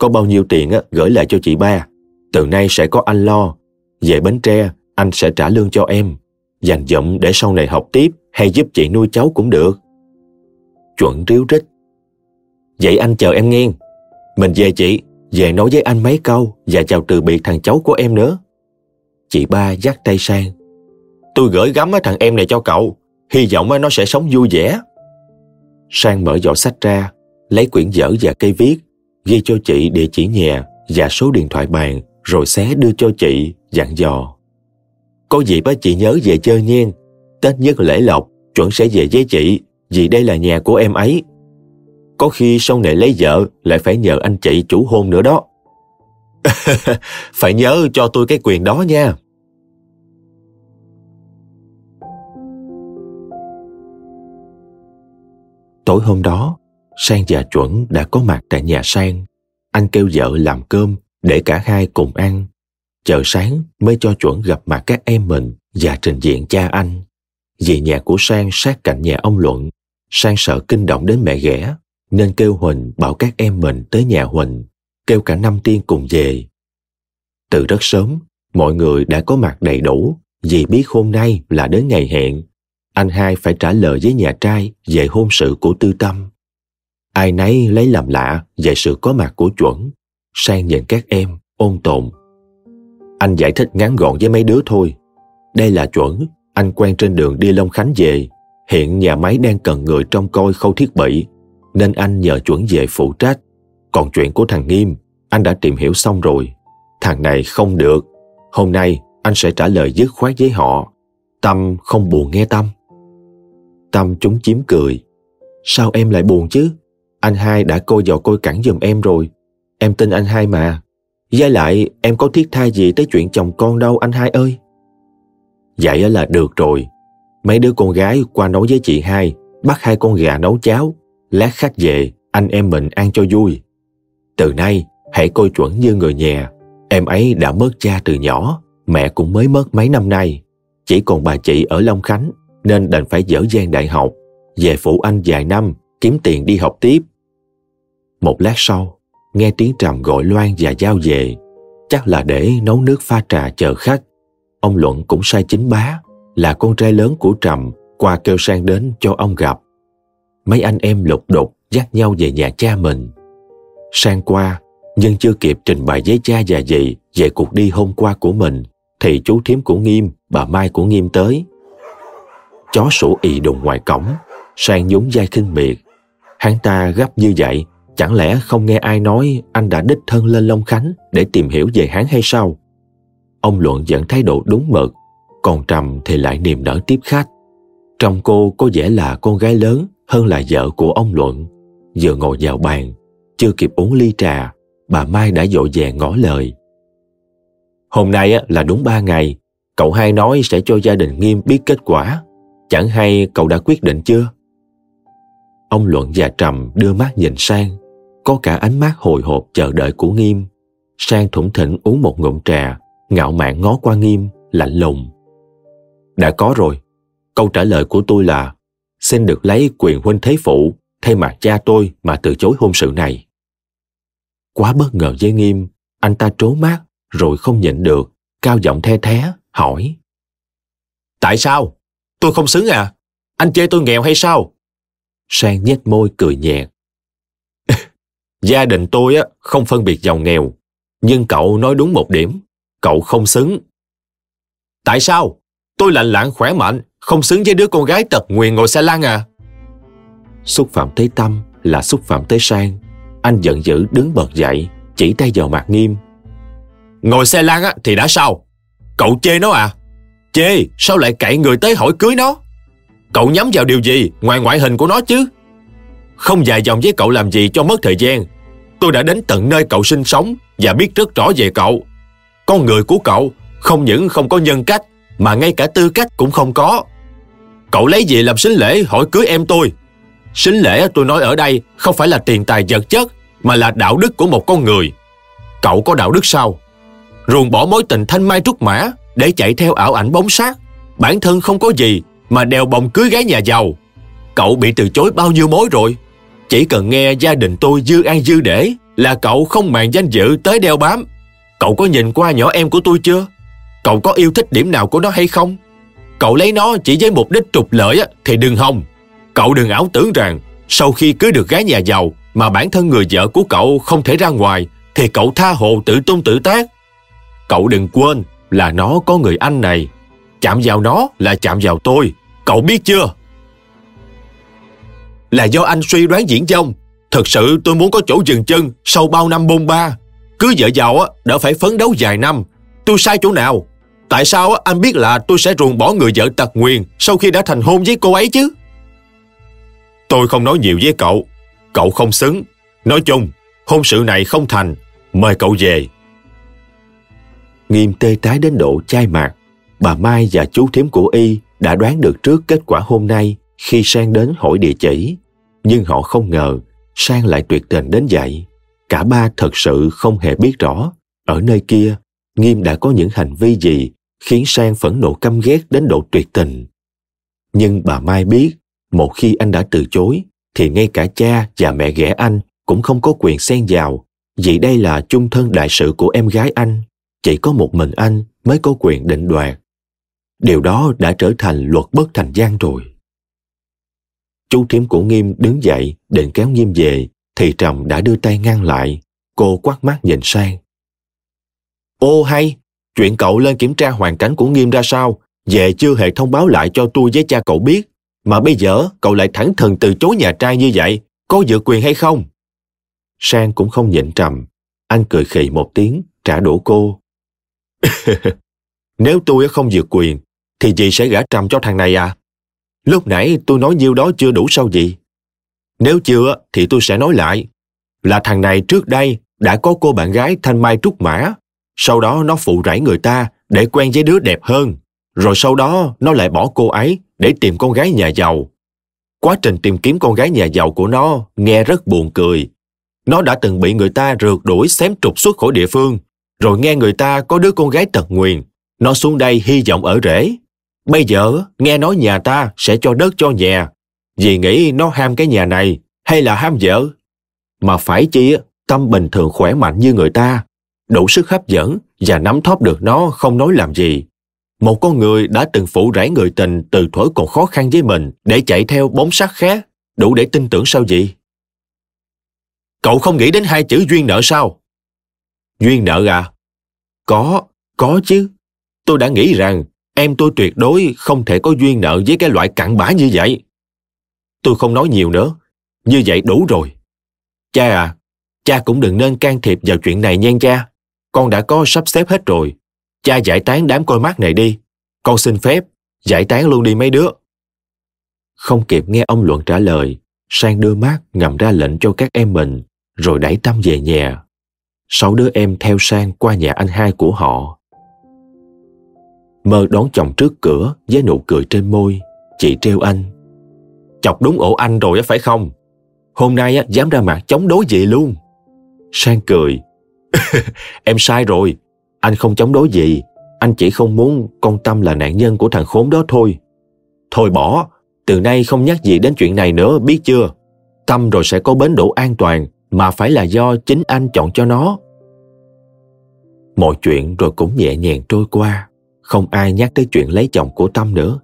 có bao nhiêu tiền gửi lại cho chị ba. Từ nay sẽ có anh lo. Về Bến Tre anh sẽ trả lương cho em. Dành dụm để sau này học tiếp Hay giúp chị nuôi cháu cũng được. Chuẩn ríu rít Vậy anh chờ em nghe. Mình về chị Về nói với anh mấy câu Và chào từ biệt thằng cháu của em nữa. Chị ba dắt tay sang. Tôi gửi gắm thằng em này cho cậu hy vọng nó sẽ sống vui vẻ. Sang mở giỏ sách ra, lấy quyển vở và cây viết, ghi cho chị địa chỉ nhà và số điện thoại bàn, rồi xé đưa cho chị, dặn dò. Có dịp á chị nhớ về chơi nha, Tết nhất lễ lộc, chuẩn sẽ về với chị, vì đây là nhà của em ấy. Có khi sau này lấy vợ lại phải nhờ anh chị chủ hôn nữa đó. phải nhớ cho tôi cái quyền đó nha. Tối hôm đó, Sang và Chuẩn đã có mặt tại nhà Sang. Anh kêu vợ làm cơm để cả hai cùng ăn. Chờ sáng mới cho Chuẩn gặp mặt các em mình và trình diện cha anh. Vì nhà của Sang sát cạnh nhà ông Luận, Sang sợ kinh động đến mẹ ghẻ, nên kêu Huỳnh bảo các em mình tới nhà Huỳnh, kêu cả năm tiên cùng về. Từ rất sớm, mọi người đã có mặt đầy đủ vì biết hôm nay là đến ngày hẹn anh hai phải trả lời với nhà trai về hôn sự của tư tâm. Ai nấy lấy làm lạ về sự có mặt của chuẩn, sang nhìn các em, ôn tồn. Anh giải thích ngắn gọn với mấy đứa thôi. Đây là chuẩn, anh quen trên đường đi Long Khánh về. Hiện nhà máy đang cần người trông coi khâu thiết bị, nên anh nhờ chuẩn về phụ trách. Còn chuyện của thằng Nghiêm, anh đã tìm hiểu xong rồi. Thằng này không được. Hôm nay anh sẽ trả lời dứt khoát với họ. Tâm không buồn nghe Tâm. Tâm chúng chiếm cười. Sao em lại buồn chứ? Anh hai đã coi vào coi cẳng giùm em rồi. Em tin anh hai mà. Với lại em có thiết tha gì tới chuyện chồng con đâu anh hai ơi. Vậy là được rồi. Mấy đứa con gái qua nấu với chị hai, bắt hai con gà nấu cháo. Lát khách về, anh em mình ăn cho vui. Từ nay, hãy coi chuẩn như người nhà. Em ấy đã mất cha từ nhỏ, mẹ cũng mới mất mấy năm nay. Chỉ còn bà chị ở Long Khánh nên đành phải dở dang đại học, về phụ anh vài năm, kiếm tiền đi học tiếp. Một lát sau, nghe tiếng trầm gọi Loan và Giao về, chắc là để nấu nước pha trà chờ khách. Ông Luận cũng sai chính bá, là con trai lớn của Trầm, qua kêu sang đến cho ông gặp. Mấy anh em lục đục dắt nhau về nhà cha mình. Sang qua, nhưng chưa kịp trình bày với cha và dì về cuộc đi hôm qua của mình, thì chú thím của Nghiêm, bà Mai của Nghiêm tới. Chó sủa ì đùng ngoài cổng, sang nhún vai khinh miệt. Hắn ta gấp như vậy, chẳng lẽ không nghe ai nói anh đã đích thân lên Long Khánh để tìm hiểu về hắn hay sao? Ông Luận vẫn thái độ đúng mực, còn Trầm thì lại niềm nở tiếp khách. Trong cô có vẻ là con gái lớn hơn là vợ của ông Luận. Vừa ngồi vào bàn, chưa kịp uống ly trà bà Mai đã dội vàng ngỏ lời. Hôm nay là đúng ba ngày, cậu hai nói sẽ cho gia đình Nghiêm biết kết quả. Chẳng hay cậu đã quyết định chưa? Ông Luận và trầm đưa mắt nhìn sang, có cả ánh mắt hồi hộp chờ đợi của Nghiêm. Sang thủng thỉnh uống một ngụm trà, ngạo mạn ngó qua Nghiêm, lạnh lùng. Đã có rồi, câu trả lời của tôi là xin được lấy quyền huynh thế phụ thay mặt cha tôi mà từ chối hôn sự này. Quá bất ngờ với Nghiêm, anh ta trố mắt rồi không nhịn được, cao giọng the thé, hỏi. Tại sao? Tôi không xứng à? Anh chê tôi nghèo hay sao? Sang nhếch môi cười nhẹ. Gia đình tôi á không phân biệt giàu nghèo, nhưng cậu nói đúng một điểm, cậu không xứng. Tại sao? Tôi lạnh lãng khỏe mạnh, không xứng với đứa con gái tật nguyền ngồi xe lăn à? Xúc phạm tới tâm là xúc phạm tới sang. Anh giận dữ đứng bật dậy, chỉ tay vào mặt nghiêm. Ngồi xe lăn á thì đã sao? Cậu chê nó à? Chê, sao lại cậy người tới hỏi cưới nó? Cậu nhắm vào điều gì ngoài ngoại hình của nó chứ? Không dài dòng với cậu làm gì cho mất thời gian. Tôi đã đến tận nơi cậu sinh sống và biết rất rõ về cậu. Con người của cậu không những không có nhân cách, mà ngay cả tư cách cũng không có. Cậu lấy gì làm sính lễ hỏi cưới em tôi? Sính lễ tôi nói ở đây không phải là tiền tài vật chất, mà là đạo đức của một con người. Cậu có đạo đức sao? Ruồng bỏ mối tình thanh mai trúc mã để chạy theo ảo ảnh bóng sát. Bản thân không có gì mà đèo bồng cưới gái nhà giàu. Cậu bị từ chối bao nhiêu mối rồi. Chỉ cần nghe gia đình tôi dư an dư để là cậu không màng danh dự tới đeo bám. Cậu có nhìn qua nhỏ em của tôi chưa? Cậu có yêu thích điểm nào của nó hay không? Cậu lấy nó chỉ với mục đích trục lợi thì đừng hòng. Cậu đừng ảo tưởng rằng sau khi cưới được gái nhà giàu mà bản thân người vợ của cậu không thể ra ngoài, thì cậu tha hồ tự tung tự tác. Cậu đừng quên là nó có người anh này. Chạm vào nó là chạm vào tôi. Cậu biết chưa? Là do anh suy đoán diễn dông. Thật sự tôi muốn có chỗ dừng chân sau bao năm bôn ba. Cứ vợ giàu á, đã phải phấn đấu vài năm. Tôi sai chỗ nào? Tại sao anh biết là tôi sẽ ruồng bỏ người vợ tật nguyền sau khi đã thành hôn với cô ấy chứ? Tôi không nói nhiều với cậu. Cậu không xứng. Nói chung, hôn sự này không thành. Mời cậu về. Nghiêm tê tái đến độ chai mặt. Bà Mai và chú thím của Y đã đoán được trước kết quả hôm nay khi Sang đến hỏi địa chỉ. Nhưng họ không ngờ Sang lại tuyệt tình đến vậy. Cả ba thật sự không hề biết rõ ở nơi kia Nghiêm đã có những hành vi gì khiến Sang phẫn nộ căm ghét đến độ tuyệt tình. Nhưng bà Mai biết, một khi anh đã từ chối, thì ngay cả cha và mẹ ghẻ anh cũng không có quyền xen vào, vì đây là chung thân đại sự của em gái anh. Chỉ có một mình anh mới có quyền định đoạt. Điều đó đã trở thành luật bất thành gian rồi. Chú thím của Nghiêm đứng dậy định kéo Nghiêm về, thì Trầm đã đưa tay ngăn lại. Cô quát mắt nhìn sang. Ô hay, chuyện cậu lên kiểm tra hoàn cảnh của Nghiêm ra sao, về chưa hề thông báo lại cho tôi với cha cậu biết, mà bây giờ cậu lại thẳng thừng từ chối nhà trai như vậy, có dự quyền hay không? Sang cũng không nhịn trầm, anh cười khì một tiếng, trả đũa cô. Nếu tôi không dự quyền, thì gì sẽ gả trầm cho thằng này à? Lúc nãy tôi nói nhiêu đó chưa đủ sao gì? Nếu chưa thì tôi sẽ nói lại. Là thằng này trước đây đã có cô bạn gái thanh mai trúc mã sau đó nó phụ rảy người ta để quen với đứa đẹp hơn. Rồi sau đó nó lại bỏ cô ấy để tìm con gái nhà giàu. Quá trình tìm kiếm con gái nhà giàu của nó nghe rất buồn cười. Nó đã từng bị người ta rượt đuổi xém trục xuất khỏi địa phương. Rồi nghe người ta có đứa con gái tật nguyền. Nó xuống đây hy vọng ở rễ. Bây giờ nghe nói nhà ta sẽ cho đất cho nhà. Vì nghĩ nó ham cái nhà này hay là ham vợ. Mà phải chi tâm bình thường khỏe mạnh như người ta đủ sức hấp dẫn và nắm thóp được nó không nói làm gì. Một con người đã từng phụ rải người tình từ thuở còn khó khăn với mình để chạy theo bóng sắc khác, đủ để tin tưởng sao gì? Cậu không nghĩ đến hai chữ duyên nợ sao? Duyên nợ à? Có, có chứ. Tôi đã nghĩ rằng em tôi tuyệt đối không thể có duyên nợ với cái loại cặn bã như vậy. Tôi không nói nhiều nữa. Như vậy đủ rồi. Cha à, cha cũng đừng nên can thiệp vào chuyện này nhen cha con đã có sắp xếp hết rồi. Cha giải tán đám coi mắt này đi. Con xin phép, giải tán luôn đi mấy đứa. Không kịp nghe ông Luận trả lời, Sang đưa mắt ngầm ra lệnh cho các em mình, rồi đẩy Tâm về nhà. sáu đứa em theo sang qua nhà anh hai của họ. Mơ đón chồng trước cửa với nụ cười trên môi, chị treo anh. Chọc đúng ổ anh rồi phải không? Hôm nay á, dám ra mặt chống đối gì luôn. Sang cười. em sai rồi, anh không chống đối gì, anh chỉ không muốn con Tâm là nạn nhân của thằng khốn đó thôi. Thôi bỏ, từ nay không nhắc gì đến chuyện này nữa, biết chưa? Tâm rồi sẽ có bến đỗ an toàn, mà phải là do chính anh chọn cho nó. Mọi chuyện rồi cũng nhẹ nhàng trôi qua, không ai nhắc tới chuyện lấy chồng của Tâm nữa.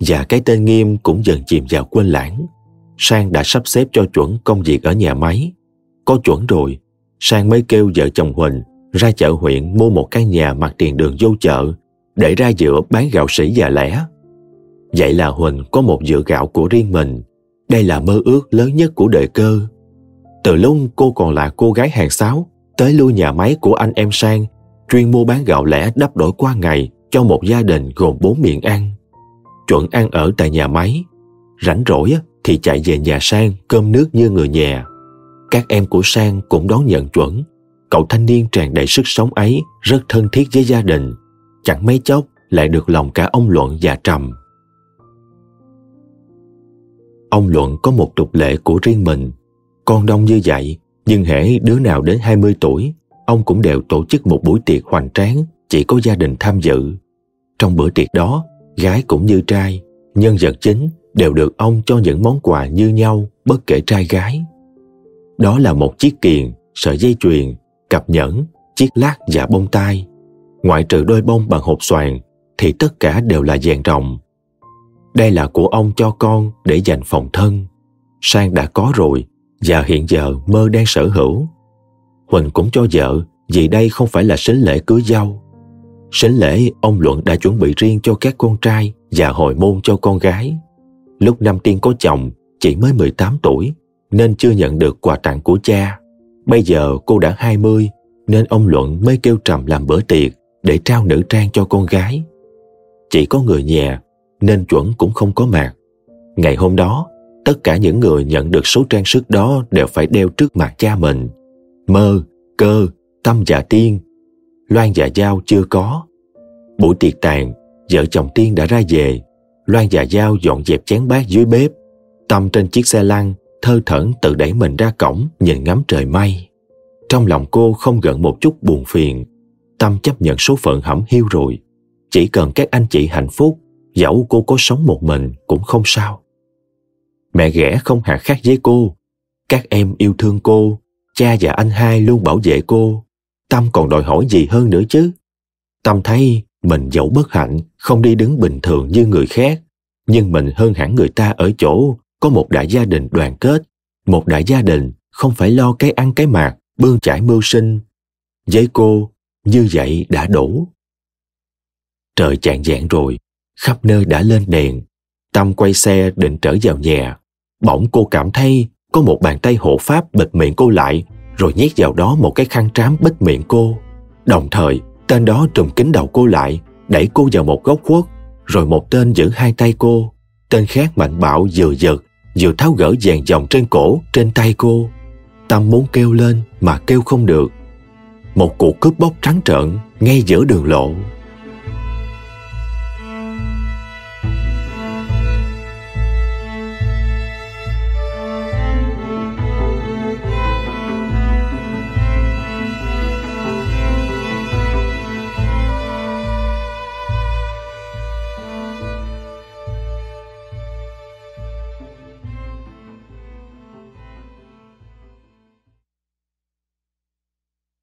Và cái tên Nghiêm cũng dần chìm vào quên lãng. Sang đã sắp xếp cho chuẩn công việc ở nhà máy. Có chuẩn rồi, Sang mới kêu vợ chồng Huỳnh ra chợ huyện mua một căn nhà mặt tiền đường vô chợ để ra giữa bán gạo sỉ và lẻ. Vậy là Huỳnh có một dựa gạo của riêng mình. Đây là mơ ước lớn nhất của đời cơ. Từ lúc cô còn là cô gái hàng xáo, tới lui nhà máy của anh em Sang, chuyên mua bán gạo lẻ đắp đổi qua ngày cho một gia đình gồm bốn miệng ăn. Chuẩn ăn ở tại nhà máy. Rảnh rỗi thì chạy về nhà Sang cơm nước như người nhà. Các em của Sang cũng đón nhận chuẩn. Cậu thanh niên tràn đầy sức sống ấy rất thân thiết với gia đình. Chẳng mấy chốc lại được lòng cả ông Luận và Trầm. Ông Luận có một tục lệ của riêng mình. Con đông như vậy, nhưng hễ đứa nào đến 20 tuổi, ông cũng đều tổ chức một buổi tiệc hoành tráng chỉ có gia đình tham dự. Trong bữa tiệc đó, gái cũng như trai, nhân vật chính đều được ông cho những món quà như nhau bất kể trai gái. Đó là một chiếc kiền, sợi dây chuyền, cặp nhẫn, chiếc lát và bông tai. Ngoại trừ đôi bông bằng hộp xoàn thì tất cả đều là vàng rồng. Đây là của ông cho con để dành phòng thân. Sang đã có rồi và hiện giờ mơ đang sở hữu. Huỳnh cũng cho vợ vì đây không phải là sính lễ cưới dâu sinh lễ ông Luận đã chuẩn bị riêng cho các con trai và hồi môn cho con gái. Lúc năm tiên có chồng, chỉ mới 18 tuổi nên chưa nhận được quà tặng của cha. Bây giờ cô đã 20 nên ông Luận mới kêu Trầm làm bữa tiệc để trao nữ trang cho con gái. Chỉ có người nhà nên chuẩn cũng không có mặt. Ngày hôm đó, tất cả những người nhận được số trang sức đó đều phải đeo trước mặt cha mình. Mơ, cơ, tâm và tiên. Loan và Giao chưa có. Buổi tiệc tàn, vợ chồng Tiên đã ra về. Loan và Giao dọn dẹp chén bát dưới bếp. Tâm trên chiếc xe lăn thơ thẩn tự đẩy mình ra cổng nhìn ngắm trời mây. Trong lòng cô không gợn một chút buồn phiền. Tâm chấp nhận số phận hẩm hiu rồi. Chỉ cần các anh chị hạnh phúc, dẫu cô có sống một mình cũng không sao. Mẹ ghẻ không hạt khác với cô. Các em yêu thương cô, cha và anh hai luôn bảo vệ cô. Tâm còn đòi hỏi gì hơn nữa chứ? Tâm thấy mình dẫu bất hạnh, không đi đứng bình thường như người khác, nhưng mình hơn hẳn người ta ở chỗ có một đại gia đình đoàn kết, một đại gia đình không phải lo cái ăn cái mặc, bươn chải mưu sinh. Với cô, như vậy đã đủ. Trời chạng dạng rồi, khắp nơi đã lên đèn. Tâm quay xe định trở vào nhà. Bỗng cô cảm thấy có một bàn tay hộ pháp bịt miệng cô lại rồi nhét vào đó một cái khăn trám bít miệng cô. Đồng thời, tên đó trùm kính đầu cô lại, đẩy cô vào một góc khuất, rồi một tên giữ hai tay cô. Tên khác mạnh bạo vừa giật, vừa tháo gỡ vàng dòng trên cổ, trên tay cô. Tâm muốn kêu lên mà kêu không được. Một cuộc cướp bóc trắng trợn ngay giữa đường lộ.